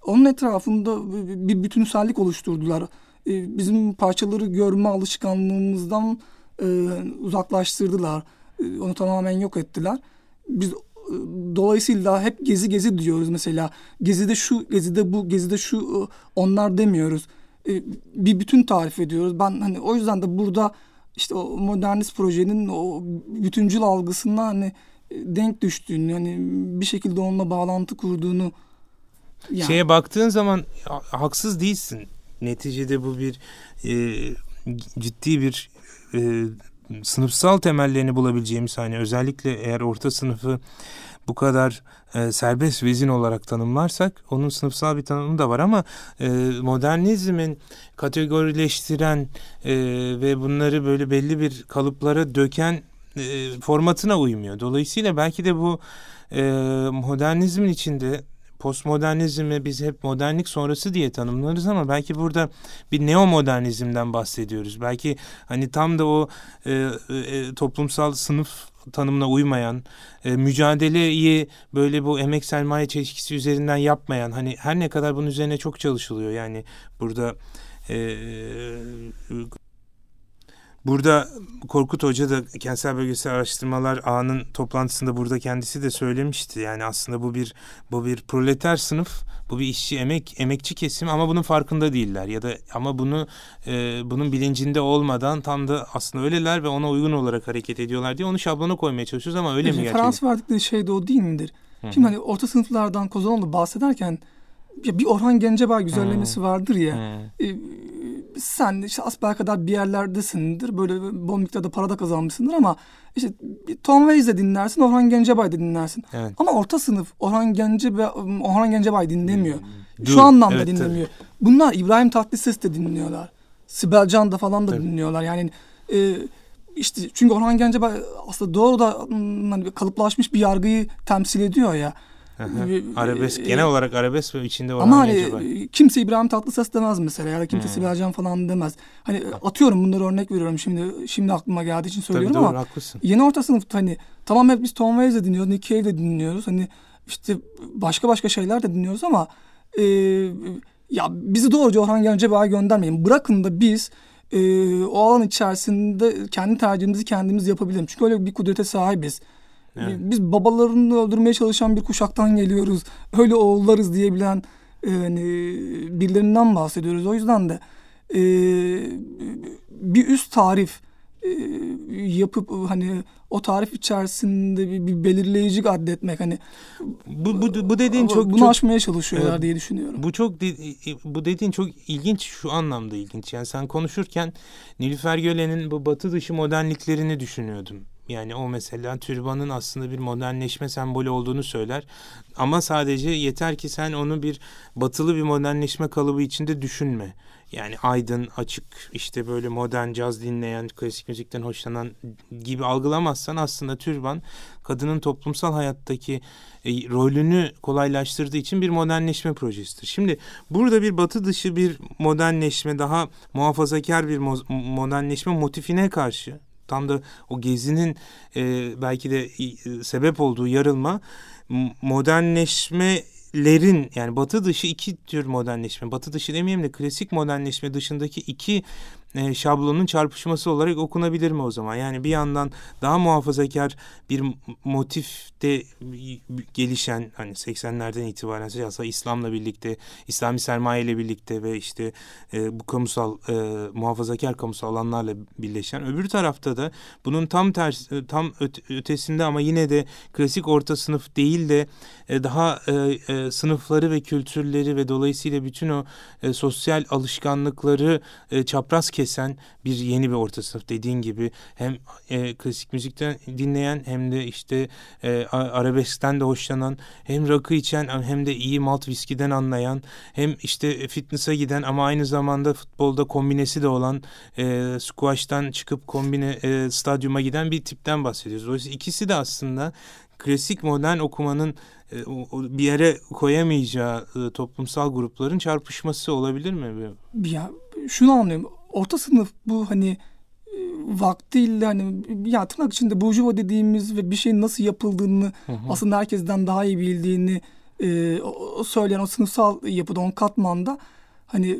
onun etrafında bir bütünsellik oluşturdular. E, bizim parçaları görme alışkanlığımızdan e, uzaklaştırdılar. E, onu tamamen yok ettiler. Biz dolayısıyla hep gezi gezi diyoruz mesela. Gezide şu, gezide bu, gezide şu onlar demiyoruz. Bir bütün tarif ediyoruz. Ben hani o yüzden de burada işte o modernist projenin o bütüncül algısına hani denk düştüğünü, hani bir şekilde onunla bağlantı kurduğunu yani. Şeye baktığın zaman haksız değilsin. Neticede bu bir e, ciddi bir e, sınıfsal temellerini bulabileceğimiz hani özellikle eğer orta sınıfı bu kadar e, serbest vezin olarak tanımlarsak onun sınıfsal bir tanımı da var ama e, modernizmin kategorileştiren e, ve bunları böyle belli bir kalıplara döken e, formatına uymuyor. Dolayısıyla belki de bu e, modernizmin içinde postmodernizmi biz hep modernlik sonrası diye tanımlarız ama belki burada bir neomodernizmden bahsediyoruz. Belki hani tam da o e, e, toplumsal sınıf tanımına uymayan, e, mücadeleyi böyle bu emek sermaye çelişkisi üzerinden yapmayan, hani her ne kadar bunun üzerine çok çalışılıyor. Yani burada e, Burada Korkut Hoca da kentsel bölgesel araştırmalar ağının toplantısında burada kendisi de söylemişti. Yani aslında bu bir bu bir proleter sınıf, bu bir işçi emek emekçi kesim ama bunun farkında değiller ya da ama bunu e, bunun bilincinde olmadan tam da aslında öyleler ve ona uygun olarak hareket ediyorlar diye onu şablona koymaya çalışıyoruz ama öyle Peki, mi gerçekten? Frans verdikleri şey de o değil midir? Hı-hı. Şimdi hani orta sınıflardan Kozanoğlu bahsederken bir Orhan Gencebay güzellemesi hmm. vardır ya. Hmm. E, sen işte asbel kadar bir yerlerdesindir. Böyle bol miktarda para da kazanmışsındır ama işte Tom Waits'i dinlersin, Orhan Gencebay'ı dinlersin. Evet. Ama orta sınıf Orhan Gencebay, Orhan Gencebay dinlemiyor. Hmm. Şu anlamda evet, dinlemiyor. Tabii. Bunlar İbrahim Tatlıses de dinliyorlar. Sibel Can da falan da tabii. dinliyorlar. Yani e, işte çünkü Orhan Gencebay aslında doğru da hani kalıplaşmış bir yargıyı temsil ediyor ya. Arabesk genel olarak arabesk ve içinde var. Ama hani acaba? kimse İbrahim Tatlıses demez mesela ya da kimse hmm. Sibel falan demez. Hani atıyorum bunları örnek veriyorum şimdi şimdi aklıma geldiği için söylüyorum Tabii, doğru, ama haklısın. yeni orta sınıfta hani tamam hep biz Tom Waits de dinliyoruz, Nick Cave de dinliyoruz. Hani işte başka başka şeyler de dinliyoruz ama e, ya bizi doğruca Orhan Gencebay'a göndermeyin. Bırakın da biz e, o alan içerisinde kendi tercihimizi kendimiz yapabilirim. Çünkü öyle bir kudrete sahibiz. Evet. Biz babalarını öldürmeye çalışan bir kuşaktan geliyoruz. Öyle oğullarız diyebilen e, hani birilerinden bahsediyoruz. O yüzden de e, bir üst tarif e, yapıp hani o tarif içerisinde bir, bir belirleyici addetmek hani bu bu, bu dediğin çok bunu çok, aşmaya çalışıyorlar e, diye düşünüyorum. Bu çok bu dediğin çok ilginç şu anlamda ilginç. Yani sen konuşurken Nilüfer Gölen'in bu batı dışı modernliklerini düşünüyordum. Yani o mesela türbanın aslında bir modernleşme sembolü olduğunu söyler. Ama sadece yeter ki sen onu bir batılı bir modernleşme kalıbı içinde düşünme. Yani aydın, açık, işte böyle modern caz dinleyen, klasik müzikten hoşlanan gibi algılamazsan aslında türban kadının toplumsal hayattaki e, rolünü kolaylaştırdığı için bir modernleşme projesidir. Şimdi burada bir batı dışı bir modernleşme, daha muhafazakar bir mo- modernleşme motifine karşı tam da o gezinin e, belki de e, sebep olduğu yarılma modernleşme lerin yani batı dışı iki tür modernleşme, batı dışı demeyelim de klasik modernleşme dışındaki iki e, şablonun çarpışması olarak okunabilir mi o zaman? Yani bir yandan daha muhafazakar bir motifte gelişen hani 80'lerden itibaren aslında İslam'la birlikte, İslami sermaye ile birlikte ve işte e, bu kamusal e, muhafazakar kamusal alanlarla birleşen öbür tarafta da bunun tam tersi e, tam ötesinde ama yine de klasik orta sınıf değil de e, daha e, e, sınıfları ve kültürleri ve dolayısıyla bütün o e, sosyal alışkanlıkları e, çapraz kesen bir yeni bir orta sınıf dediğin gibi hem e, klasik müzikten dinleyen hem de işte e, arabeskten de hoşlanan hem rakı içen hem de iyi malt viskiden anlayan hem işte fitness'a giden ama aynı zamanda futbolda kombinesi de olan e, squash'tan çıkıp kombine e, stadyuma giden bir tipten bahsediyoruz. Dolayısıyla ikisi de aslında klasik modern okumanın e, bir yere koyamayacağı e, toplumsal grupların çarpışması olabilir mi? Ya şunu anlıyorum orta sınıf bu hani e, vaktiyle hani ya tırnak içinde burjuva dediğimiz ve bir şeyin nasıl yapıldığını hı hı. aslında herkesten daha iyi bildiğini e, o, söyleyen o sınıfsal yapıda on katmanda hani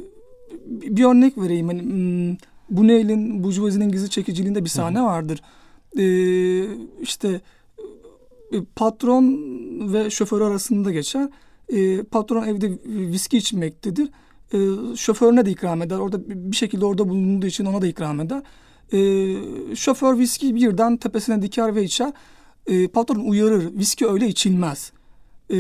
bir örnek vereyim hani hmm, Buneyl'in Burjuvazi'nin gizli çekiciliğinde bir sahne hı hı. vardır. E, işte e, patron ve şoför arasında geçer. E, patron evde viski içmektedir e, şoförüne de ikram eder. Orada bir şekilde orada bulunduğu için ona da ikram eder. E, şoför viski birden tepesine diker ve içer. E, patron uyarır. Viski öyle içilmez e,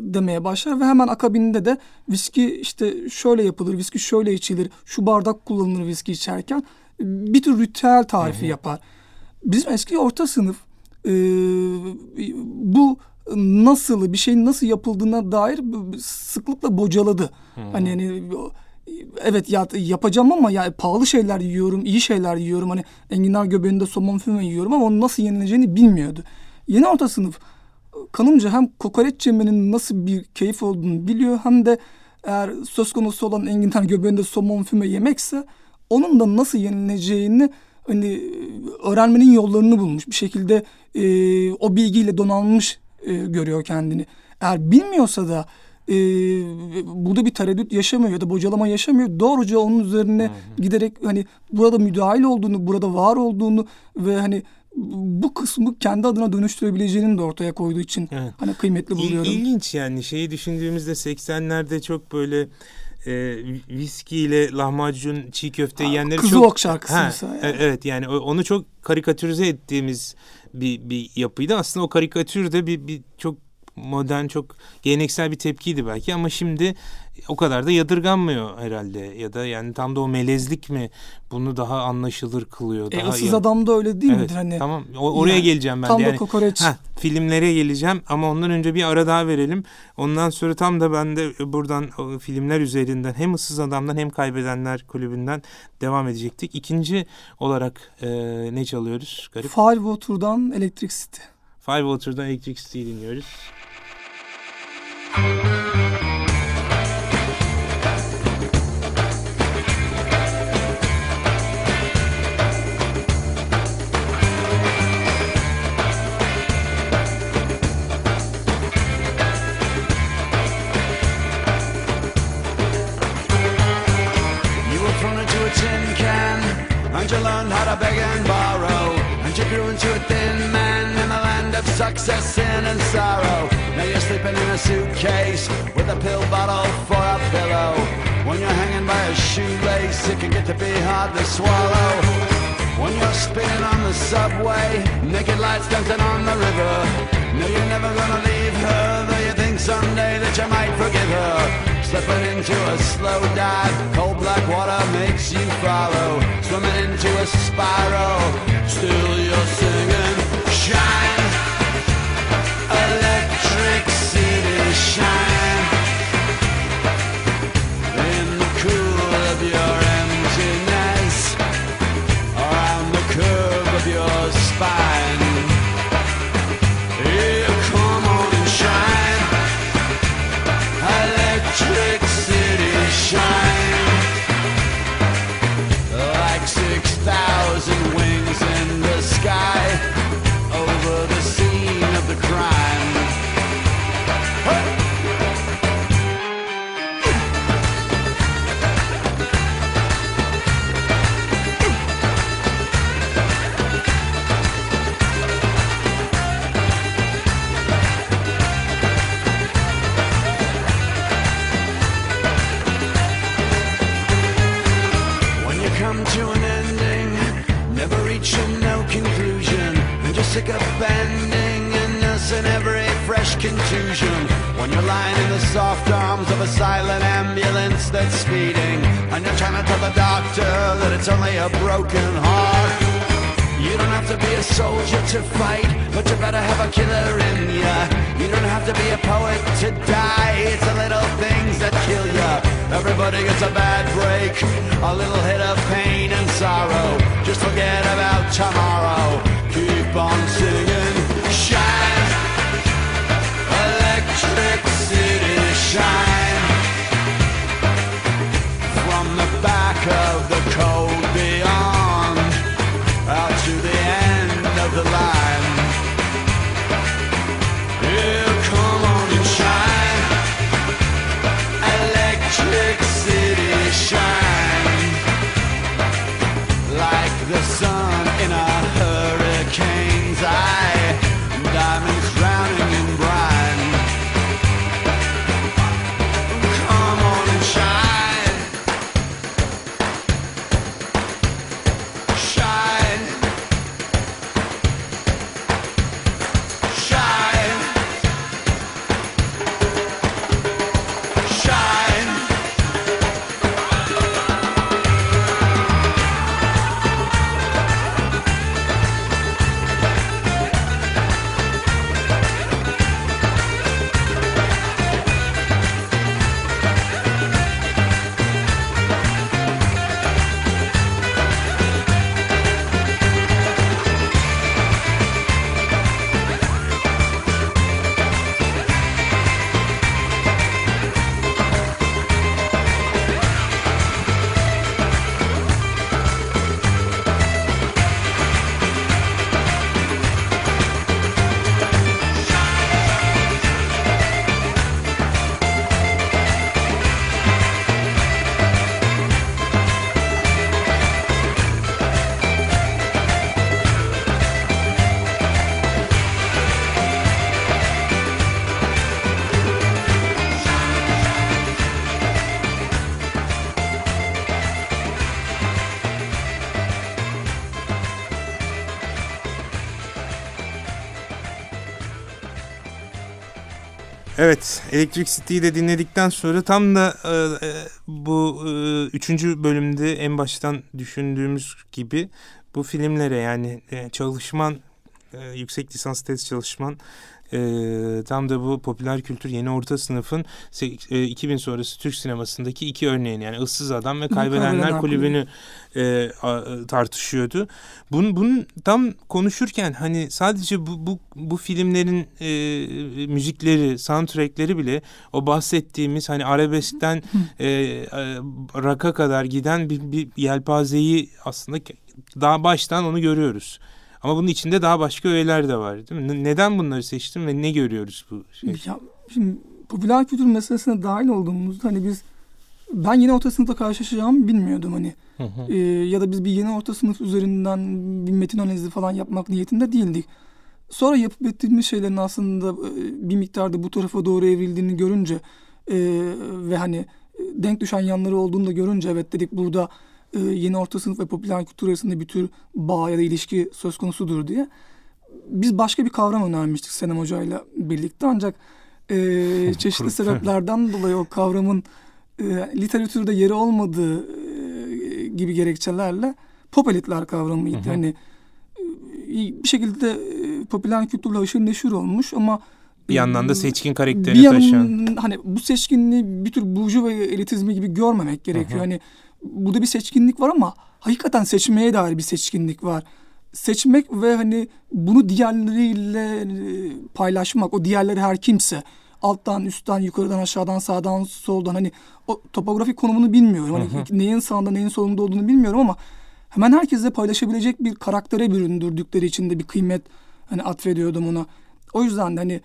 demeye başlar ve hemen akabinde de viski işte şöyle yapılır, viski şöyle içilir, şu bardak kullanılır viski içerken bir tür ritüel tarifi hı hı. yapar. Bizim eski orta sınıf e, bu nasıl bir şeyin nasıl yapıldığına dair sıklıkla bocaladı. Hmm. Hani hani evet ya yapacağım ama ya pahalı şeyler yiyorum, iyi şeyler yiyorum. Hani enginar göbeğinde somon füme yiyorum ama onun nasıl yenileceğini bilmiyordu. Yeni orta sınıf kanımca hem kokoreç yemenin nasıl bir keyif olduğunu biliyor hem de eğer söz konusu olan enginar göbeğinde somon füme yemekse onun da nasıl yenileceğini hani öğrenmenin yollarını bulmuş. Bir şekilde e, o bilgiyle donanmış e, görüyor kendini. Eğer bilmiyorsa da e, burada bir tereddüt yaşamıyor ya da bocalama yaşamıyor. Doğruca onun üzerine hı giderek hani burada müdahil olduğunu, burada var olduğunu ve hani bu kısmı kendi adına dönüştürebileceğini de ortaya koyduğu için evet. hani kıymetli buluyorum. İlginç yani şeyi düşündüğümüzde 80'lerde çok böyle e, viskiyle lahmacun, çiğ köfte ha, yiyenleri çok... Kızılok şarkısı ha, mesela. Yani. Evet yani onu çok karikatürize ettiğimiz bir, bir yapıydı. Aslında o karikatür de bir, bir çok modern çok geleneksel bir tepkiydi belki ama şimdi o kadar da yadırganmıyor herhalde ya da yani tam da o melezlik mi bunu daha anlaşılır kılıyor. E, daha ıssız yani. adam da öyle değil evet, midir hani? Tamam o, oraya yani, geleceğim ben tam de. Yani, da kokoreç. Heh, filmlere geleceğim ama ondan önce bir ara daha verelim. Ondan sonra tam da ben de buradan filmler üzerinden hem ıssız adamdan hem kaybedenler kulübünden devam edecektik. İkinci olarak e, ne çalıyoruz? Garip. Firewater'dan Electric City. Five Water'dan Electric City'yi dinliyoruz. Müzik lights dancing on the river. No, you're never gonna leave her, though you think someday that you might forgive her. Slipping into a slow dive, cold black water makes you follow. Swimming into a spiral, still be a soldier to fight, but you better have a killer in ya. You don't have to be a poet to die. It's the little things that kill ya. Everybody gets a bad break, a little hit of pain and sorrow. Just forget about tomorrow. Keep on singing, Evet, Electric City'yi de dinledikten sonra tam da e, e, bu e, üçüncü bölümde en baştan düşündüğümüz gibi bu filmlere yani e, çalışman, e, yüksek lisans tez çalışman e, tam da bu popüler kültür yeni orta sınıfın e, 2000 sonrası Türk sinemasındaki iki örneğin yani Issız Adam ve Kaybedenler Kaybedenler Kulübü'nü e, a, tartışıyordu. Bunun, bunun tam konuşurken hani sadece bu, bu, bu filmlerin e, müzikleri, soundtrackleri bile o bahsettiğimiz hani arabeskten e, e, rock'a kadar giden bir, bir yelpazeyi aslında daha baştan onu görüyoruz. Ama bunun içinde daha başka öğeler de var değil mi? Neden bunları seçtin ve ne görüyoruz bu şey? Ya, şimdi popüler kültür meselesine dahil olduğumuzda hani biz ben yeni orta sınıfla karşılaşacağımı bilmiyordum hani. Ee, ya da biz bir yeni orta sınıf üzerinden bir metin analizi falan yapmak niyetinde değildik. Sonra yapıp ettiğimiz şeylerin aslında e, bir miktarda bu tarafa doğru evrildiğini görünce e, ve hani e, denk düşen yanları olduğunu da görünce evet dedik burada e, yeni orta sınıf ve popüler kültür arasında bir tür bağ ya da ilişki söz konusudur diye. Biz başka bir kavram önermiştik Senem Hoca ile birlikte ancak e, (laughs) çeşitli sebeplerden dolayı o kavramın e, literatürde yeri olmadığı e, gibi gerekçelerle pop elitler kavramıydı. Hı hı. Hani e, bir şekilde e, popüler kültürle aşırı neşir olmuş ama bir yandan da seçkin karakterini bir taşıyan. Hani bu seçkinliği bir tür burcu ve elitizmi gibi görmemek gerekiyor. Hı hı. Hani burada bir seçkinlik var ama hakikaten seçmeye dair bir seçkinlik var. Seçmek ve hani bunu diğerleriyle e, paylaşmak, o diğerleri her kimse alttan, üstten, yukarıdan, aşağıdan, sağdan, soldan hani o topografik konumunu bilmiyorum. Hani hı hı. neyin sağında, neyin solunda olduğunu bilmiyorum ama hemen herkesle paylaşabilecek bir karaktere büründürdükleri için de bir kıymet hani atfediyordum ona. O yüzden de hani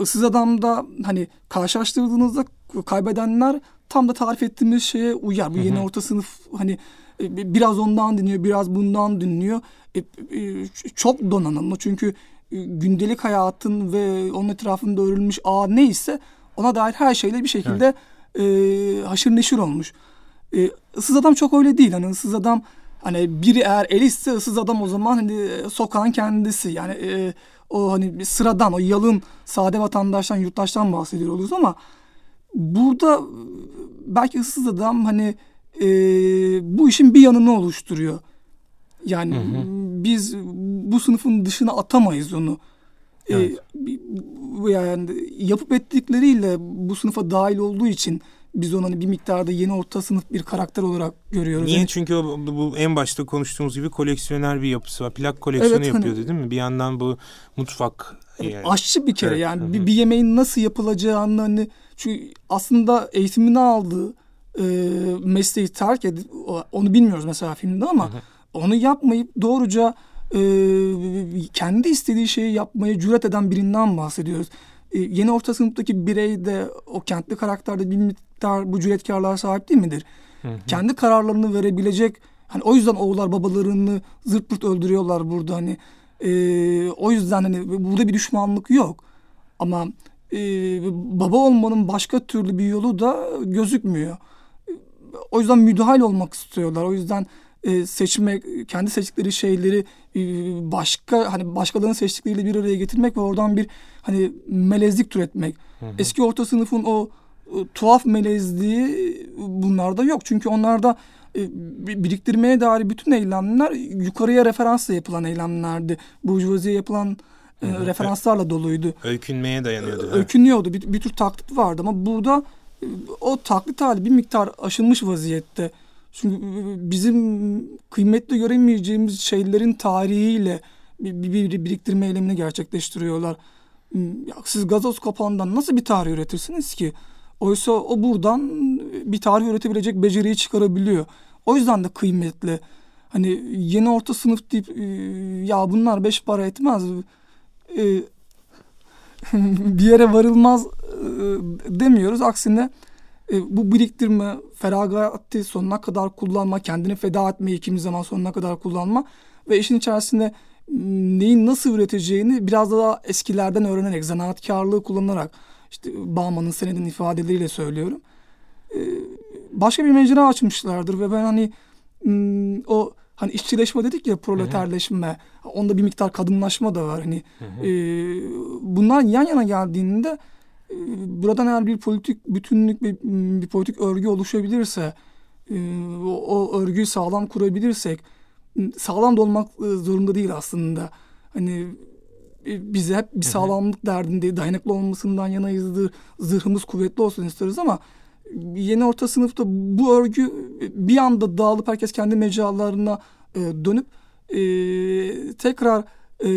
ıssız adamda hani karşılaştırdığınızda kaybedenler tam da tarif ettiğimiz şeye uyar. Bu yeni hı hı. orta sınıf hani e, biraz ondan dinliyor, biraz bundan dinliyor. E, e, çok donanımlı çünkü gündelik hayatın ve onun etrafında örülmüş ağ neyse ona dair her şeyle bir şekilde evet. e, haşır neşir olmuş. E, ıssız adam çok öyle değil. Hani ıssız adam hani biri eğer elitse ıssız adam o zaman hani sokağın kendisi. Yani e, o hani sıradan o yalın sade vatandaştan yurttaştan bahsediyor oluruz ama burada belki ıssız adam hani e, bu işin bir yanını oluşturuyor. Yani hı hı. biz bu sınıfın dışına atamayız onu. Evet. Ee, yani yapıp ettikleriyle bu sınıfa dahil olduğu için biz onu hani bir miktarda yeni orta sınıf bir karakter olarak görüyoruz. Niye? Yani, Çünkü o, bu en başta konuştuğumuz gibi koleksiyoner bir yapısı var. Plak koleksiyonu evet, hani, yapıyordu değil mi? Bir yandan bu mutfak yani. Aşçı bir kere evet. yani bir, bir yemeğin nasıl yapılacağını hani çünkü aslında eğitimini aldığı e, mesleği terk edip onu bilmiyoruz mesela filmde ama hı hı onu yapmayıp doğruca e, kendi istediği şeyi yapmaya cüret eden birinden bahsediyoruz. E, yeni orta sınıftaki birey de o kentli karakterde bir miktar bu cüretkarlığa sahip değil midir? Hı hı. Kendi kararlarını verebilecek hani o yüzden oğullar babalarını zırt pırt öldürüyorlar burada hani e, o yüzden hani burada bir düşmanlık yok ama e, baba olmanın başka türlü bir yolu da gözükmüyor. O yüzden müdahale olmak istiyorlar. O yüzden e, seçmek, kendi seçtikleri şeyleri e, başka hani başkalarının seçtikleriyle bir araya getirmek ve oradan bir hani melezlik türetmek. Hı hı. Eski orta sınıfın o, o tuhaf melezliği bunlarda yok. Çünkü onlarda e, biriktirmeye dair bütün eylemler yukarıya referansla yapılan eylemlerdi. Burjuvaziye yapılan e, referanslarla doluydu. Öykünmeye dayanıyordu. Öykünüyordu. Bir, bir tür taklit vardı ama burada e, o taklit hali bir miktar aşılmış vaziyette. Çünkü bizim kıymetli göremeyeceğimiz şeylerin tarihiyle bir, bir, bir biriktirme eylemini gerçekleştiriyorlar. Ya siz gazoz kapağından nasıl bir tarih üretirsiniz ki? Oysa o buradan bir tarih üretebilecek beceriyi çıkarabiliyor. O yüzden de kıymetli. Hani yeni orta sınıf deyip ya bunlar beş para etmez. (laughs) bir yere varılmaz demiyoruz. Aksine e, bu biriktirme, feragatı sonuna kadar kullanma, kendini feda etmeyi kimi zaman sonuna kadar kullanma ve işin içerisinde neyin nasıl üreteceğini biraz daha eskilerden öğrenerek, zanaatkarlığı kullanarak işte Bağman'ın senedin ifadeleriyle söylüyorum. E, başka bir mecra açmışlardır ve ben hani o hani işçileşme dedik ya proleterleşme onda bir miktar kadınlaşma da var hani hı hı. E, bunlar yan yana geldiğinde buradan eğer bir politik bütünlük bir, bir politik örgü oluşabilirse e, o, o örgüyü sağlam kurabilirsek sağlam da olmak e, zorunda değil aslında. Hani e, bize hep bir sağlamlık derdinde dayanıklı olmasından yanayızdır. Zırhımız kuvvetli olsun isteriz ama yeni orta sınıfta bu örgü bir anda dağılıp herkes kendi mecralarına e, dönüp e, tekrar e,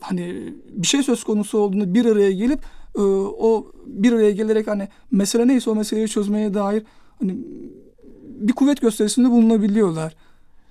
hani bir şey söz konusu olduğunu bir araya gelip e, o bir araya gelerek hani mesele neyse o meseleyi çözmeye dair hani bir kuvvet gösterisinde bulunabiliyorlar.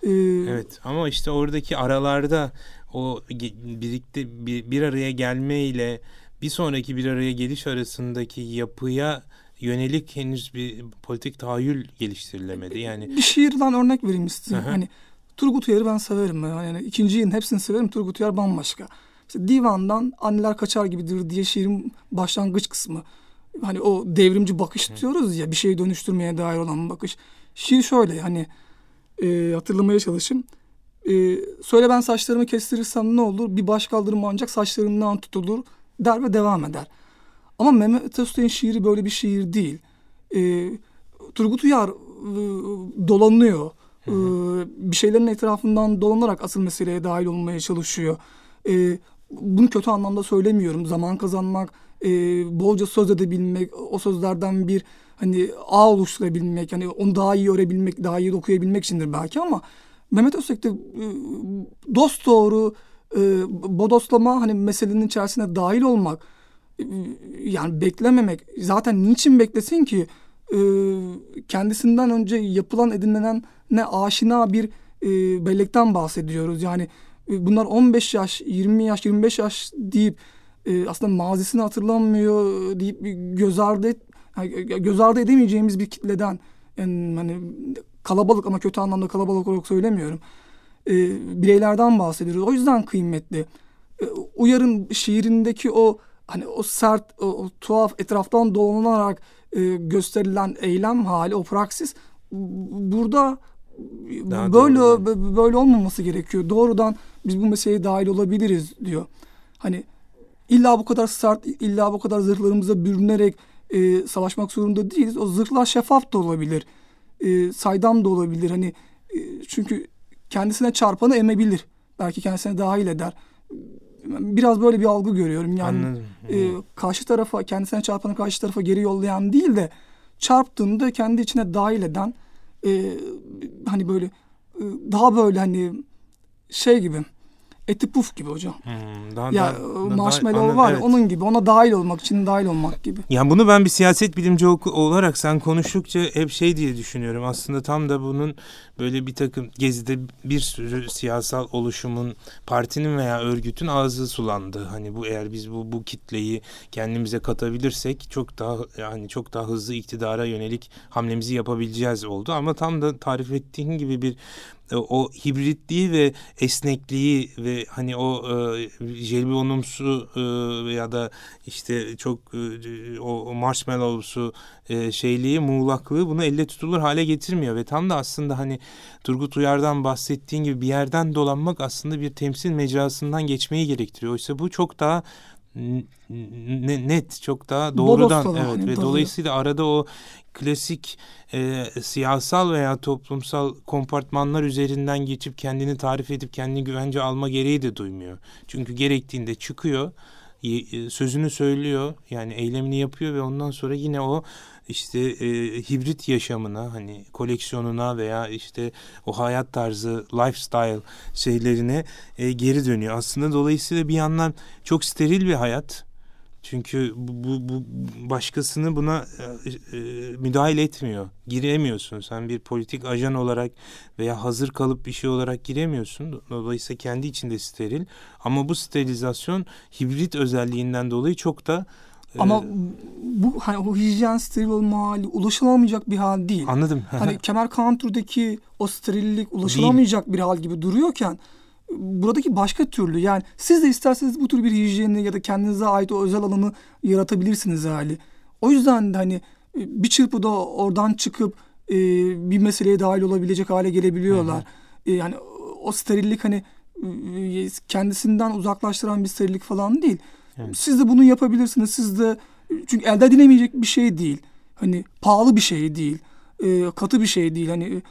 Ee, evet ama işte oradaki aralarda o birlikte bir, bir araya gelme ile bir sonraki bir araya geliş arasındaki yapıya yönelik henüz bir politik tahayyül geliştirilemedi. Yani bir şiirden örnek vereyim istedim. Hani Turgut Uyar'ı ben severim. Yani ikinci yılın hepsini severim. Turgut Uyar bambaşka. İşte divandan anneler kaçar gibidir diye şiirin başlangıç kısmı. Hani o devrimci bakış Hı. diyoruz ya bir şeyi dönüştürmeye dair olan bakış. Şiir şöyle hani e, hatırlamaya çalışayım. E, söyle ben saçlarımı kestirirsem ne olur? Bir baş kaldırım ancak saçlarımdan tutulur der ve devam eder. Ama Mehmet Öztürk'ün şiiri böyle bir şiir değil. E, Turgut Uyar e, dolanıyor. E, bir şeylerin etrafından dolanarak asıl meseleye dahil olmaya çalışıyor. E, bunu kötü anlamda söylemiyorum. Zaman kazanmak, e, bolca söz edebilmek, o sözlerden bir hani ağ oluşturabilmek, hani onu daha iyi öğrebilmek, daha iyi okuyabilmek içindir belki ama Mehmet Öztürk de e, dost doğru e, bodoslama hani meselenin içerisine dahil olmak yani beklememek zaten niçin beklesin ki e, kendisinden önce yapılan edinilen ne aşina bir e, bellekten bahsediyoruz yani e, bunlar 15 yaş 20 yaş 25 yaş deyip e, aslında mazisini hatırlamıyor deyip göz ardı et, göz ardı edemeyeceğimiz bir kitleden yani hani kalabalık ama kötü anlamda kalabalık olarak söylemiyorum. E, bireylerden bahsediyoruz. O yüzden kıymetli. E, Uyar'ın şiirindeki o hani o sert, o, o tuhaf etraftan dolanarak e, gösterilen eylem hali, o praksis burada Daha böyle doğrudan. böyle olmaması gerekiyor. Doğrudan biz bu meseleye dahil olabiliriz diyor. Hani illa bu kadar sert, illa bu kadar zırhlarımıza bürünerek e, savaşmak zorunda değiliz. O zırhlar şeffaf da olabilir. E, saydam da olabilir. Hani e, çünkü kendisine çarpanı emebilir. Belki kendisine dahil eder. Biraz böyle bir algı görüyorum. Yani e, karşı tarafa kendisine çarpanı karşı tarafa geri yollayan değil de çarptığında kendi içine dahil eden e, hani böyle e, daha böyle hani şey gibi eti puf gibi hocam. Hmm, daha, ya daha, marshmallow daha, var evet. onun gibi ona dahil olmak için dahil olmak gibi. Yani bunu ben bir siyaset bilimci olarak sen konuştukça hep şey diye düşünüyorum. Aslında tam da bunun böyle bir takım gezide bir sürü siyasal oluşumun partinin veya örgütün ağzı sulandı. Hani bu eğer biz bu bu kitleyi kendimize katabilirsek çok daha yani çok daha hızlı iktidara yönelik hamlemizi yapabileceğiz oldu. Ama tam da tarif ettiğin gibi bir e, o hibritliği ve esnekliği ve hani o e, jelibonumsu e, ya da işte çok e, o marshmallowsu e, şeyliği, muğlaklığı bunu elle tutulur hale getirmiyor ve tam da aslında hani Turgut Uyar'dan bahsettiğin gibi bir yerden dolanmak aslında bir temsil mecrasından geçmeyi gerektiriyor. Oysa bu çok daha net çok daha doğrudan evet hani ve dolayısıyla arada o klasik e, siyasal veya toplumsal kompartmanlar üzerinden geçip kendini tarif edip kendini güvence alma gereği de duymuyor. Çünkü gerektiğinde çıkıyor, e, sözünü söylüyor, yani eylemini yapıyor ve ondan sonra yine o işte e, hibrit yaşamına hani koleksiyonuna veya işte o hayat tarzı lifestyle şeylerine e, geri dönüyor. Aslında dolayısıyla bir yandan çok steril bir hayat çünkü bu, bu, bu başkasını buna e, e, müdahale etmiyor. Giremiyorsun. Sen bir politik ajan olarak veya hazır kalıp bir şey olarak giremiyorsun. Dolayısıyla kendi içinde steril. Ama bu sterilizasyon hibrit özelliğinden dolayı çok da ama bu hani o hijyen steril olma hali ulaşılamayacak bir hal değil. Anladım. hani kemer counter'daki o sterillik ulaşılamayacak değil. bir hal gibi duruyorken buradaki başka türlü yani siz de isterseniz bu tür bir hijyeni ya da kendinize ait o özel alanı yaratabilirsiniz hali. O yüzden de hani e, bir çırpıda oradan çıkıp e, bir meseleye dahil olabilecek hale gelebiliyorlar. Hı hı. E, yani o sterillik hani e, kendisinden uzaklaştıran bir sterillik falan değil. Evet. Siz de bunu yapabilirsiniz. Siz de çünkü elde edilemeyecek bir şey değil. Hani pahalı bir şey değil. E, katı bir şey değil. Hani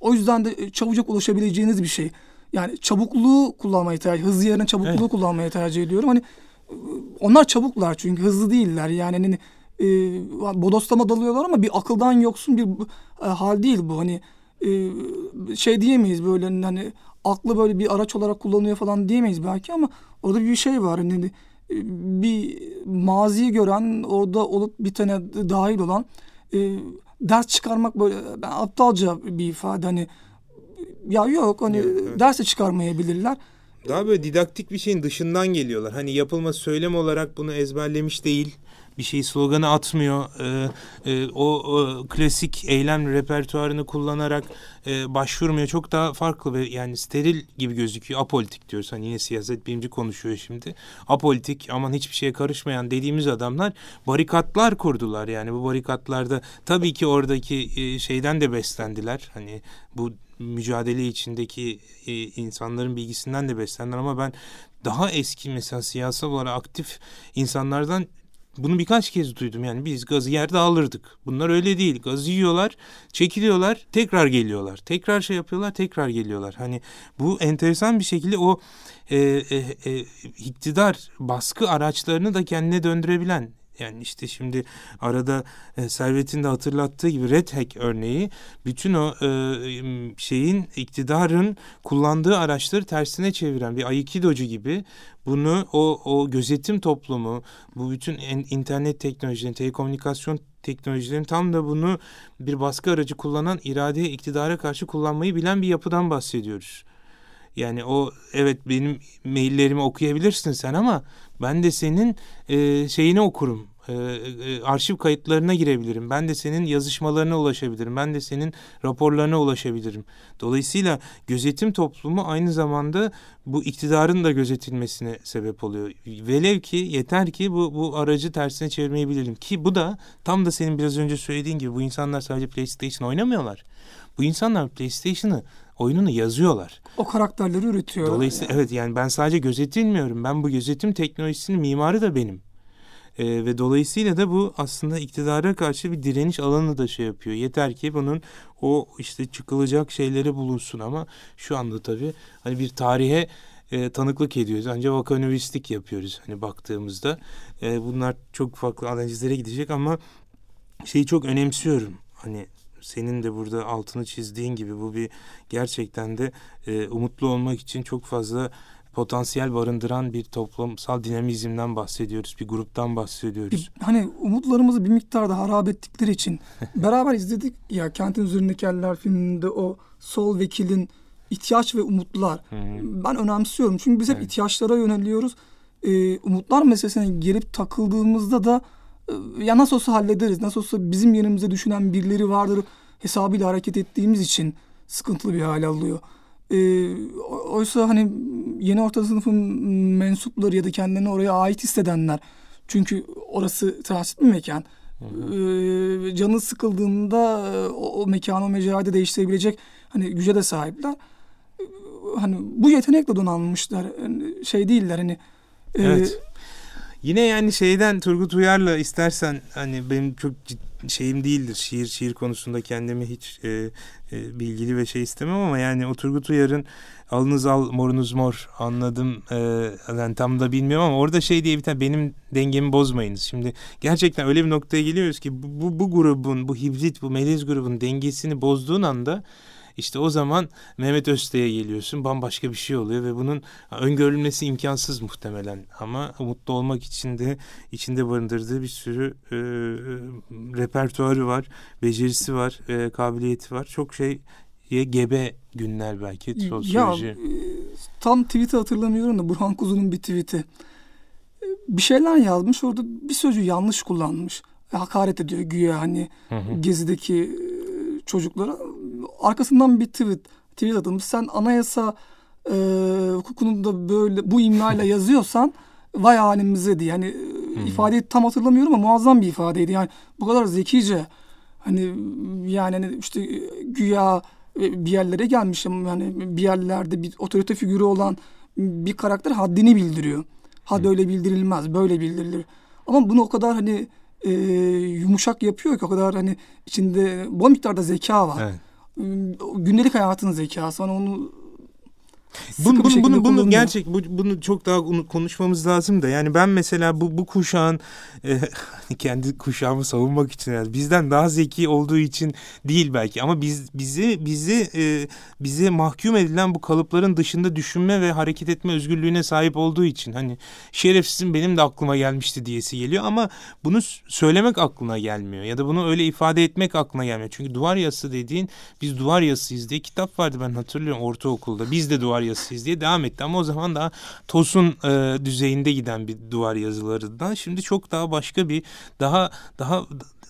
o yüzden de çabucak ulaşabileceğiniz bir şey Yani çabukluğu kullanmayı tercih, hız yerine çabukluğu Evet. kullanmayı tercih ediyorum. Hani e, onlar çabuklar çünkü hızlı değiller. Yani hani e, bodoslama dalıyorlar ama bir akıldan yoksun bir e, hal değil bu. Hani e, şey diyemeyiz böyle hani aklı böyle bir araç olarak kullanıyor falan diyemeyiz belki ama orada bir şey var. Hani e, bir maziyi gören orada olup bitene dahil olan e, ders çıkarmak böyle ben aptalca bir ifade hani ya yok hani Yok, evet. ders de çıkarmayabilirler. Daha böyle didaktik bir şeyin dışından geliyorlar. Hani yapılması söylem olarak bunu ezberlemiş değil. Bir şey sloganı atmıyor. Ee, e, o, o klasik eylem repertuarını kullanarak e, başvurmuyor. Çok daha farklı ve yani steril gibi gözüküyor. Apolitik diyoruz. Hani yine siyaset bilimci konuşuyor şimdi. Apolitik aman hiçbir şeye karışmayan dediğimiz adamlar barikatlar kurdular. Yani bu barikatlarda tabii ki oradaki e, şeyden de beslendiler. Hani bu mücadele içindeki e, insanların bilgisinden de beslendiler ama ben daha eski mesela siyasal olarak aktif insanlardan bunu birkaç kez duydum yani biz gazı yerde alırdık. Bunlar öyle değil. Gazı yiyorlar, çekiliyorlar, tekrar geliyorlar. Tekrar şey yapıyorlar, tekrar geliyorlar. Hani bu enteresan bir şekilde o e, e, e, iktidar baskı araçlarını da kendine döndürebilen yani işte şimdi arada e, Servet'in de hatırlattığı gibi Red Hack örneği bütün o e, şeyin iktidarın kullandığı araçları tersine çeviren bir aikidocu gibi bunu o o gözetim toplumu bu bütün en, internet teknolojilerin telekomünikasyon teknolojilerin tam da bunu bir baskı aracı kullanan iradeye iktidara karşı kullanmayı bilen bir yapıdan bahsediyoruz. Yani o evet benim maillerimi okuyabilirsin sen ama ben de senin e, şeyini okurum. E, e, arşiv kayıtlarına girebilirim. Ben de senin yazışmalarına ulaşabilirim. Ben de senin raporlarına ulaşabilirim. Dolayısıyla gözetim toplumu aynı zamanda bu iktidarın da gözetilmesine sebep oluyor. Velev ki yeter ki bu, bu aracı tersine çevirmeyi bilelim. Ki bu da tam da senin biraz önce söylediğin gibi bu insanlar sadece PlayStation oynamıyorlar. Bu insanlar PlayStation'ı oyununu yazıyorlar. O karakterleri üretiyor. Dolayısıyla evet yani ben sadece gözetilmiyorum. Ben bu gözetim teknolojisinin mimarı da benim. Ee, ve dolayısıyla da bu aslında iktidara karşı bir direniş alanı da şey yapıyor. Yeter ki bunun o işte çıkılacak şeyleri bulunsun ama şu anda tabii hani bir tarihe e, tanıklık ediyoruz. Ancak vakanovistlik yapıyoruz hani baktığımızda. E, bunlar çok farklı analizlere gidecek ama şeyi çok önemsiyorum. Hani senin de burada altını çizdiğin gibi bu bir gerçekten de e, umutlu olmak için çok fazla potansiyel barındıran bir toplumsal dinamizmden bahsediyoruz. Bir gruptan bahsediyoruz. Hani umutlarımızı bir miktarda harap ettikleri için (laughs) beraber izledik ya Kentin Üzerindeki Eller filminde o sol vekilin ihtiyaç ve umutlar. Ben önemsiyorum çünkü biz hep Evet. ihtiyaçlara yöneliyoruz. Ee, umutlar meselesine gelip takıldığımızda da ya nasıl olsa hallederiz. Nasıl olsa bizim yerimize düşünen birileri vardır hesabıyla hareket ettiğimiz için sıkıntılı bir hale alıyor. O- oysa hani yeni orta sınıfın mensupları ya da kendilerini oraya ait hissedenler çünkü orası transit bir mekan. Ee, canı sıkıldığında e, o, o mekanı o mecrayı değiştirebilecek hani güce de sahipler. Ee, Hani bu yetenekle donanmışlar. Yani şey değiller hani. e, Evet. Yine yani şeyden Turgut Uyar'la istersen hani benim çok şeyim değildir şiir şiir konusunda kendimi hiç e, e, bilgili ve şey istemem ama yani o Turgut Uyar'ın alınız al morunuz mor anladım e, yani tam da bilmiyorum ama orada şey diye bir tane benim dengemi bozmayınız. Şimdi gerçekten öyle bir noktaya geliyoruz ki bu, bu, bu grubun bu hibrit bu melez grubun dengesini bozduğun anda işte o zaman Mehmet Öztey'e geliyorsun bambaşka bir şey oluyor ve bunun öngörülmesi imkansız muhtemelen ama umutlu olmak için de içinde barındırdığı bir sürü e, repertuarı var, becerisi var, e, kabiliyeti var. Çok şey gebe günler belki Ya sosyoloji. e, tam tweet'i hatırlamıyorum da Burhan Kuzu'nun bir tweet'i. E, Bir şeyler yazmış orada bir sözü yanlış kullanmış. E, Hakaret ediyor güya hani Hı hı. Gezi'deki e, çocuklara. Arkasından bir tweet, tweet atılmış. Sen anayasa e, hukukunu da böyle bu imlayla yazıyorsan vay halimize diye. Yani e, ifadeyi tam hatırlamıyorum ama muazzam bir ifadeydi. Yani bu kadar zekice hani yani hani işte güya e, bir yerlere gelmiş ama yani bir yerlerde bir otorite figürü olan bir karakter haddini bildiriyor. Had öyle bildirilmez, böyle bildirilir. Ama bunu o kadar hani e, yumuşak yapıyor ki o kadar hani içinde bol miktarda zeka var. Evet. Gündelik hayatın zekası. Hani onu bunu, bunu, bunu, bunu gerçek bu, bunu çok daha konuşmamız lazım da. Yani ben mesela bu bu kuşağın e, (laughs) kendi kuşağımı savunmak için yani bizden daha zeki olduğu için değil belki. Ama biz bizi bizi e, bize mahkum edilen bu kalıpların dışında düşünme ve hareket etme özgürlüğüne sahip olduğu için. Hani şerefsizin benim de aklıma gelmişti diyesi geliyor. Ama bunu söylemek aklına gelmiyor. Ya da bunu öyle ifade etmek aklına gelmiyor. Çünkü duvar yası dediğin biz duvar yasıyız diye kitap vardı. Ben hatırlıyorum ortaokulda. Biz de duvar yazısıyız diye devam etti ama o zaman daha tosun e, düzeyinde giden bir duvar yazılarından şimdi çok daha başka bir daha daha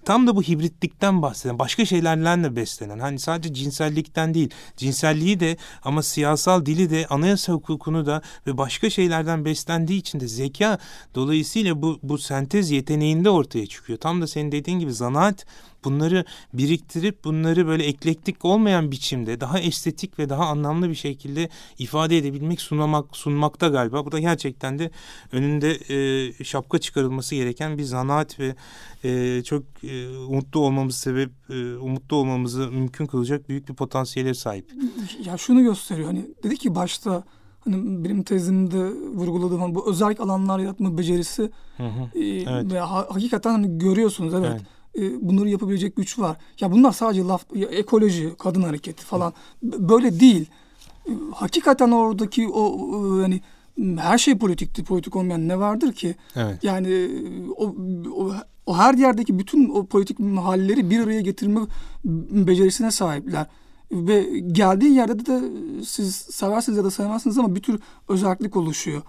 tam da bu hibritlikten bahseden, başka şeylerle de beslenen. Hani sadece cinsellikten değil, cinselliği de ama siyasal dili de, anayasa hukukunu da ve başka şeylerden beslendiği için de zeka dolayısıyla bu bu sentez yeteneğinde ortaya çıkıyor. Tam da senin dediğin gibi zanaat bunları biriktirip bunları böyle eklektik olmayan biçimde daha estetik ve daha anlamlı bir şekilde ifade edebilmek sunmak sunmakta galiba. Bu da gerçekten de önünde e, şapka çıkarılması gereken bir zanaat ve e, çok e, umutlu olmamız sebep e, umutlu olmamızı mümkün kılacak büyük bir potansiyele sahip. Ya şunu gösteriyor hani dedi ki başta hani benim tezimde vurguladığım hani bu özel alanlar yaratma becerisi hı hı, e, evet. ve ha, hakikaten hani görüyorsunuz evet. evet e, bunları yapabilecek güç var. Ya bunlar sadece laf, ya ekoloji, kadın hareketi falan böyle değil. E, hakikaten oradaki o yani her şey politikti. Politik olmayan ne vardır ki? Evet. Yani e, o, o, o her yerdeki bütün o politik halleri bir araya getirme becerisine sahipler. Ve geldiği yerde de siz seversiniz ya da sevmezsiniz ama bir tür özellik oluşuyor.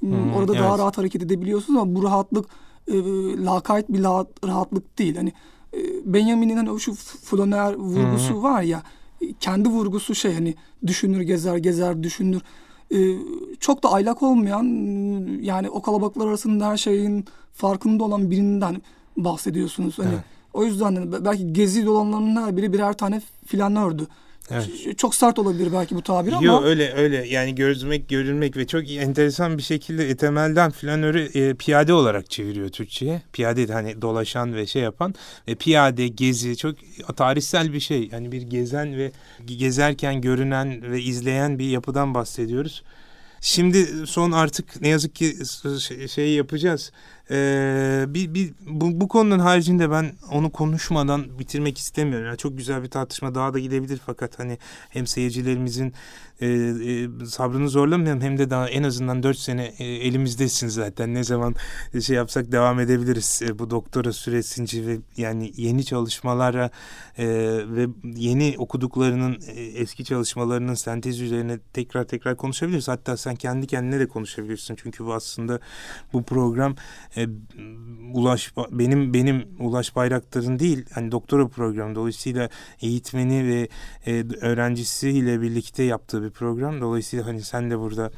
Hmm, Orada evet. daha rahat hareket edebiliyorsunuz ama bu rahatlık e, lakayt bir rahatlık değil. Hani e, Benjamin'in hani şu Flaner vurgusu Hı-hı. var ya e, kendi vurgusu şey hani düşünür gezer gezer düşünür. E, çok da aylak olmayan yani o kalabalıklar arasında her şeyin farkında olan birinden bahsediyorsunuz. Hani evet. O yüzden belki gezi dolanlarının her biri birer tane flanördü. Evet. Çok sert olabilir belki bu tabir ama. Yok öyle öyle yani gözmek görülmek ve çok enteresan bir şekilde etemelden flanörü e, piyade olarak çeviriyor Türkçe'ye. Piyade hani dolaşan ve şey yapan ve piyade gezi çok tarihsel bir şey. Yani bir gezen ve gezerken görünen ve izleyen bir yapıdan bahsediyoruz. Şimdi son artık ne yazık ki şey yapacağız. Ee, bir, bir, bu, bu konunun haricinde ben onu konuşmadan bitirmek istemiyorum. Yani çok güzel bir tartışma daha da gidebilir fakat hani hem seyircilerimizin e, e, sabrını zorlamayalım hem de daha en azından dört sene e, elimizdesin zaten. Ne zaman şey yapsak devam edebiliriz e, bu doktora süresince ve yani yeni çalışmalara e, ve yeni okuduklarının e, eski çalışmalarının sentez üzerine tekrar tekrar konuşabiliriz. Hatta sen kendi kendine de konuşabilirsin. Çünkü bu aslında bu program e, Ulaş benim benim Ulaş Bayraktar'ın değil hani doktora programı dolayısıyla eğitmeni ve e, öğrencisiyle birlikte yaptığı bir program. Dolayısıyla hani sen de burada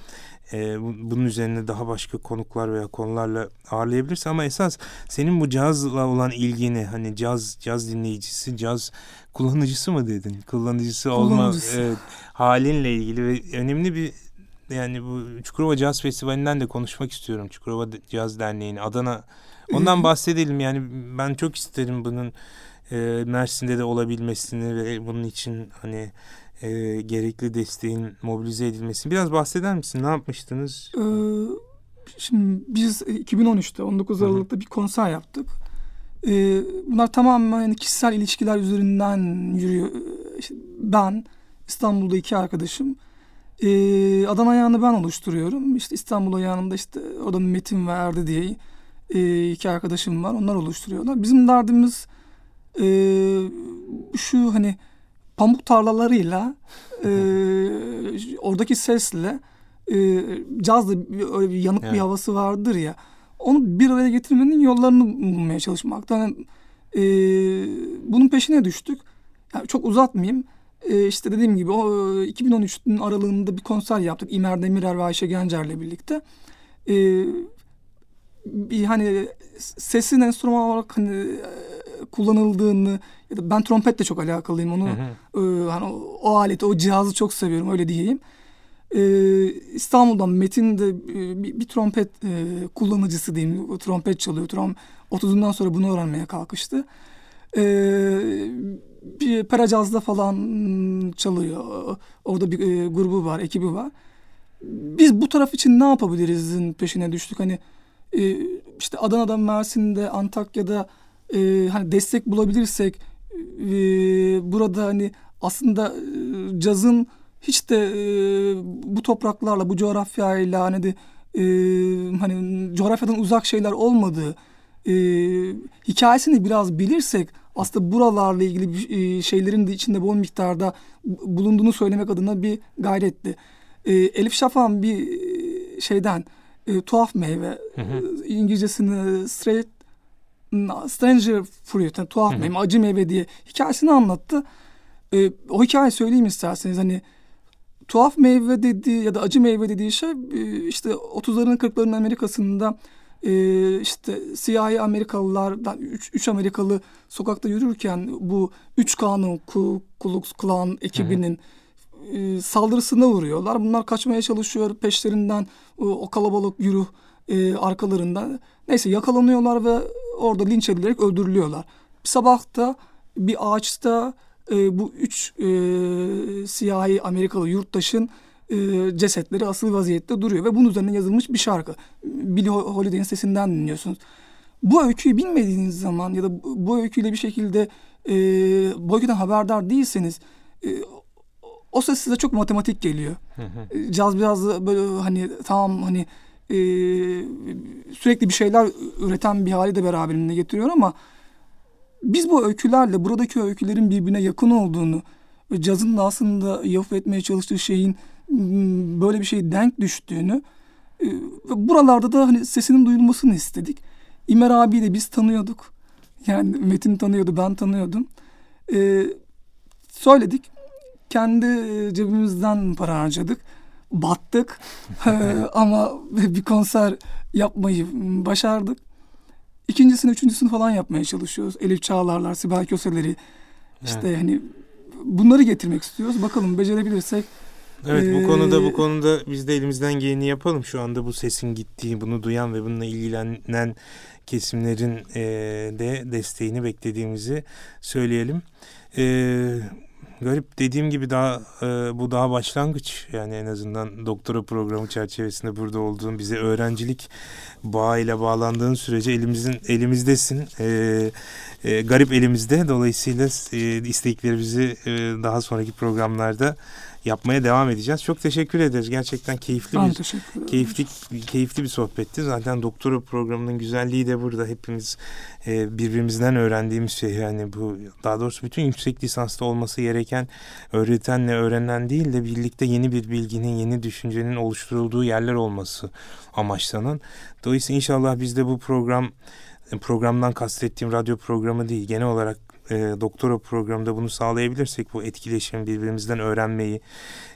e, bunun üzerine daha başka konuklar veya konularla ağırlayabilirsin. Ama esas senin bu cazla olan ilgini hani caz caz dinleyicisi caz kullanıcısı mı dedin? Kullanıcısı olma e, halinle ilgili ve önemli bir yani bu Çukurova Caz Festivali'nden de konuşmak istiyorum. Çukurova Caz Derneği'ni Adana. Ondan (laughs) bahsedelim yani ben çok isterim bunun e, Mersin'de de olabilmesini ve bunun için hani e, gerekli desteğin mobilize edilmesini. Biraz bahseder misin? Ne yapmıştınız? Ee, şimdi biz 2013'te 19 Aralık'ta bir konser yaptık. Ee, bunlar tamamen yani kişisel ilişkiler üzerinden yürüyor. İşte ben İstanbul'da iki arkadaşım e, Adana ayağını ben oluşturuyorum. İşte İstanbul ayağında işte orada Metin ve Erdi diye e, iki arkadaşım var. Onlar oluşturuyorlar. Bizim derdimiz e, şu hani pamuk tarlalarıyla e, (laughs) oradaki sesle e, cazda öyle bir yanık evet. bir havası vardır ya. Onu bir araya getirmenin yollarını bulmaya çalışmak. Yani, e, bunun peşine düştük. Yani çok uzatmayayım. E, işte dediğim gibi o 2013'ün aralığında bir konser yaptık. İmer Demirer ve Ayşe Gencer'le birlikte. E, bir hani sesin enstrüman olarak hani e, kullanıldığını ya da ben trompetle çok alakalıyım onu hı hı. E, hani o, o aleti o cihazı çok seviyorum öyle diyeyim. E, İstanbul'dan Metin de e, bir, bir trompet e, kullanıcısı diyeyim o trompet çalıyor. Trom 30'undan sonra bunu öğrenmeye kalkıştı. E, bir Peracaz'da falan çalıyor. Orada bir e, grubu var, ekibi var. biz bu taraf için ne yapabilirizin peşine düştük. Hani e, işte Adana'da, Mersin'de, Antakya'da e, hani destek bulabilirsek e, burada hani aslında e, cazın hiç de e, bu topraklarla, bu coğrafyayla hani de e, hani coğrafyadan uzak şeyler olmadığı e, hikayesini biraz bilirsek aslında buralarla ilgili bir, e, şeylerin de içinde bol miktarda bulunduğunu söylemek adına bir gayretti. E, Elif Şafak'ın bir e, şeyden e, tuhaf meyve hı hı. İngilizcesini straight Stranger Fruit, yani tuhaf hı hı. meyve, acı meyve diye hikayesini anlattı. E, o hikayeyi söyleyeyim isterseniz hani tuhaf meyve dediği ya da acı meyve dediği şey e, işte 30'ların 40'ların Amerika'sında e, işte siyahi Amerikalılardan üç, üç Amerikalı sokakta yürürken bu üç kanun Ku Klux Klan ekibinin e, saldırısına uğruyorlar. Bunlar kaçmaya çalışıyor peşlerinden o, o kalabalık yürü e, arkalarında. Neyse yakalanıyorlar ve orada linç edilerek öldürülüyorlar. Bir sabah da bir ağaçta e, bu üç e, siyahi Amerikalı yurttaşın e, cesetleri asıl vaziyette duruyor ve bunun üzerine yazılmış bir şarkı. Billie Holiday'in sesinden dinliyorsunuz. Bu öyküyü bilmediğiniz zaman ya da bu öyküyle bir şekilde e, bu öyküden haberdar değilseniz e, o ses size çok matematik geliyor. E, caz biraz böyle hani tamam hani e, sürekli bir şeyler üreten bir hali de beraberinde getiriyor ama biz bu öykülerle buradaki öykülerin birbirine yakın olduğunu ve cazın da aslında yaf etmeye çalıştığı şeyin böyle bir şey denk düştüğünü e, ve buralarda da hani sesinin duyulmasını istedik. İmer abi de biz tanıyorduk. Yani Metin tanıyordu, ben tanıyordum. Ee, söyledik. Kendi cebimizden para harcadık. Battık. ee, (laughs) ama bir konser yapmayı başardık. İkincisini, üçüncüsünü falan yapmaya çalışıyoruz. Elif Çağlarlar, Sibel Köseleri. İşte evet. hani bunları getirmek istiyoruz. Bakalım becerebilirsek Evet bu konuda bu ee, konuda biz de elimizden geleni yapalım. Şu anda bu sesin gittiği, bunu duyan ve bununla ilgilenen kesimlerin e, de desteğini beklediğimizi söyleyelim. E, garip dediğim gibi daha e, bu daha başlangıç yani en azından doktora programı çerçevesinde burada olduğum bize öğrencilik bağıyla bağlandığın sürece elimizin elimizdesin. E, e, garip elimizde dolayısıyla e, isteklerimizi e, daha sonraki programlarda yapmaya devam edeceğiz. Çok teşekkür ederiz. Gerçekten keyifli ben bir keyifli keyifli bir sohbetti. Zaten doktora programının güzelliği de burada. Hepimiz e, birbirimizden öğrendiğimiz şey yani bu daha doğrusu bütün yüksek lisansta olması gereken öğretenle öğrenen değil de birlikte yeni bir bilginin, yeni düşüncenin oluşturulduğu yerler olması amaçlanan. Dolayısıyla inşallah biz de bu program programdan kastettiğim radyo programı değil genel olarak e, doktora programında bunu sağlayabilirsek bu etkileşim birbirimizden öğrenmeyi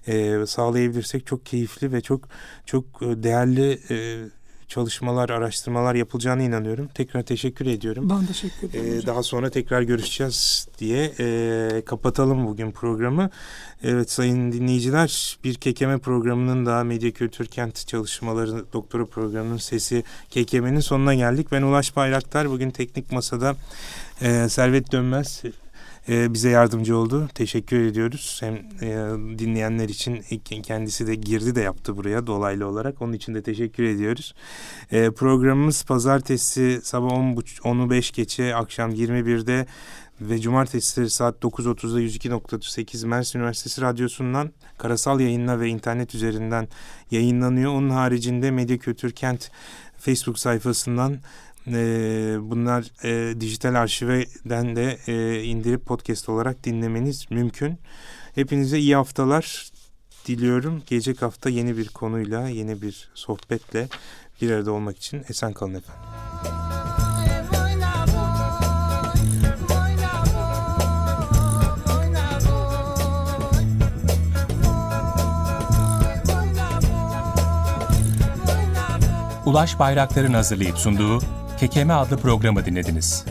e, sağlayabilirsek çok keyifli ve çok çok e, değerli e, çalışmalar, araştırmalar yapılacağına inanıyorum. Tekrar teşekkür ediyorum. Ben teşekkür ederim. Ee, daha sonra tekrar görüşeceğiz diye e, kapatalım bugün programı. Evet sayın dinleyiciler bir kekeme programının daha Medya Kültür Kent çalışmaları doktora programının sesi kekemenin sonuna geldik. Ben Ulaş Bayraktar bugün teknik masada e, Servet Dönmez e, bize yardımcı oldu. Teşekkür ediyoruz. Hem e, dinleyenler için kendisi de girdi de yaptı buraya dolaylı olarak. Onun için de teşekkür ediyoruz. E, programımız pazartesi sabah 10.10'u 5 geçe akşam 21'de ve cumartesileri saat 9.30'da 102.8 Mersin Üniversitesi Radyosu'ndan karasal yayınla ve internet üzerinden yayınlanıyor. Onun haricinde Medya Kültür Kent Facebook sayfasından e, bunlar e, dijital arşivden de e, indirip podcast olarak dinlemeniz mümkün. Hepinize iyi haftalar diliyorum. Gelecek hafta yeni bir konuyla, yeni bir sohbetle bir arada olmak için esen kalın efendim. Ulaş Bayraktar'ın hazırlayıp sunduğu Kekeme adlı programı dinlediniz.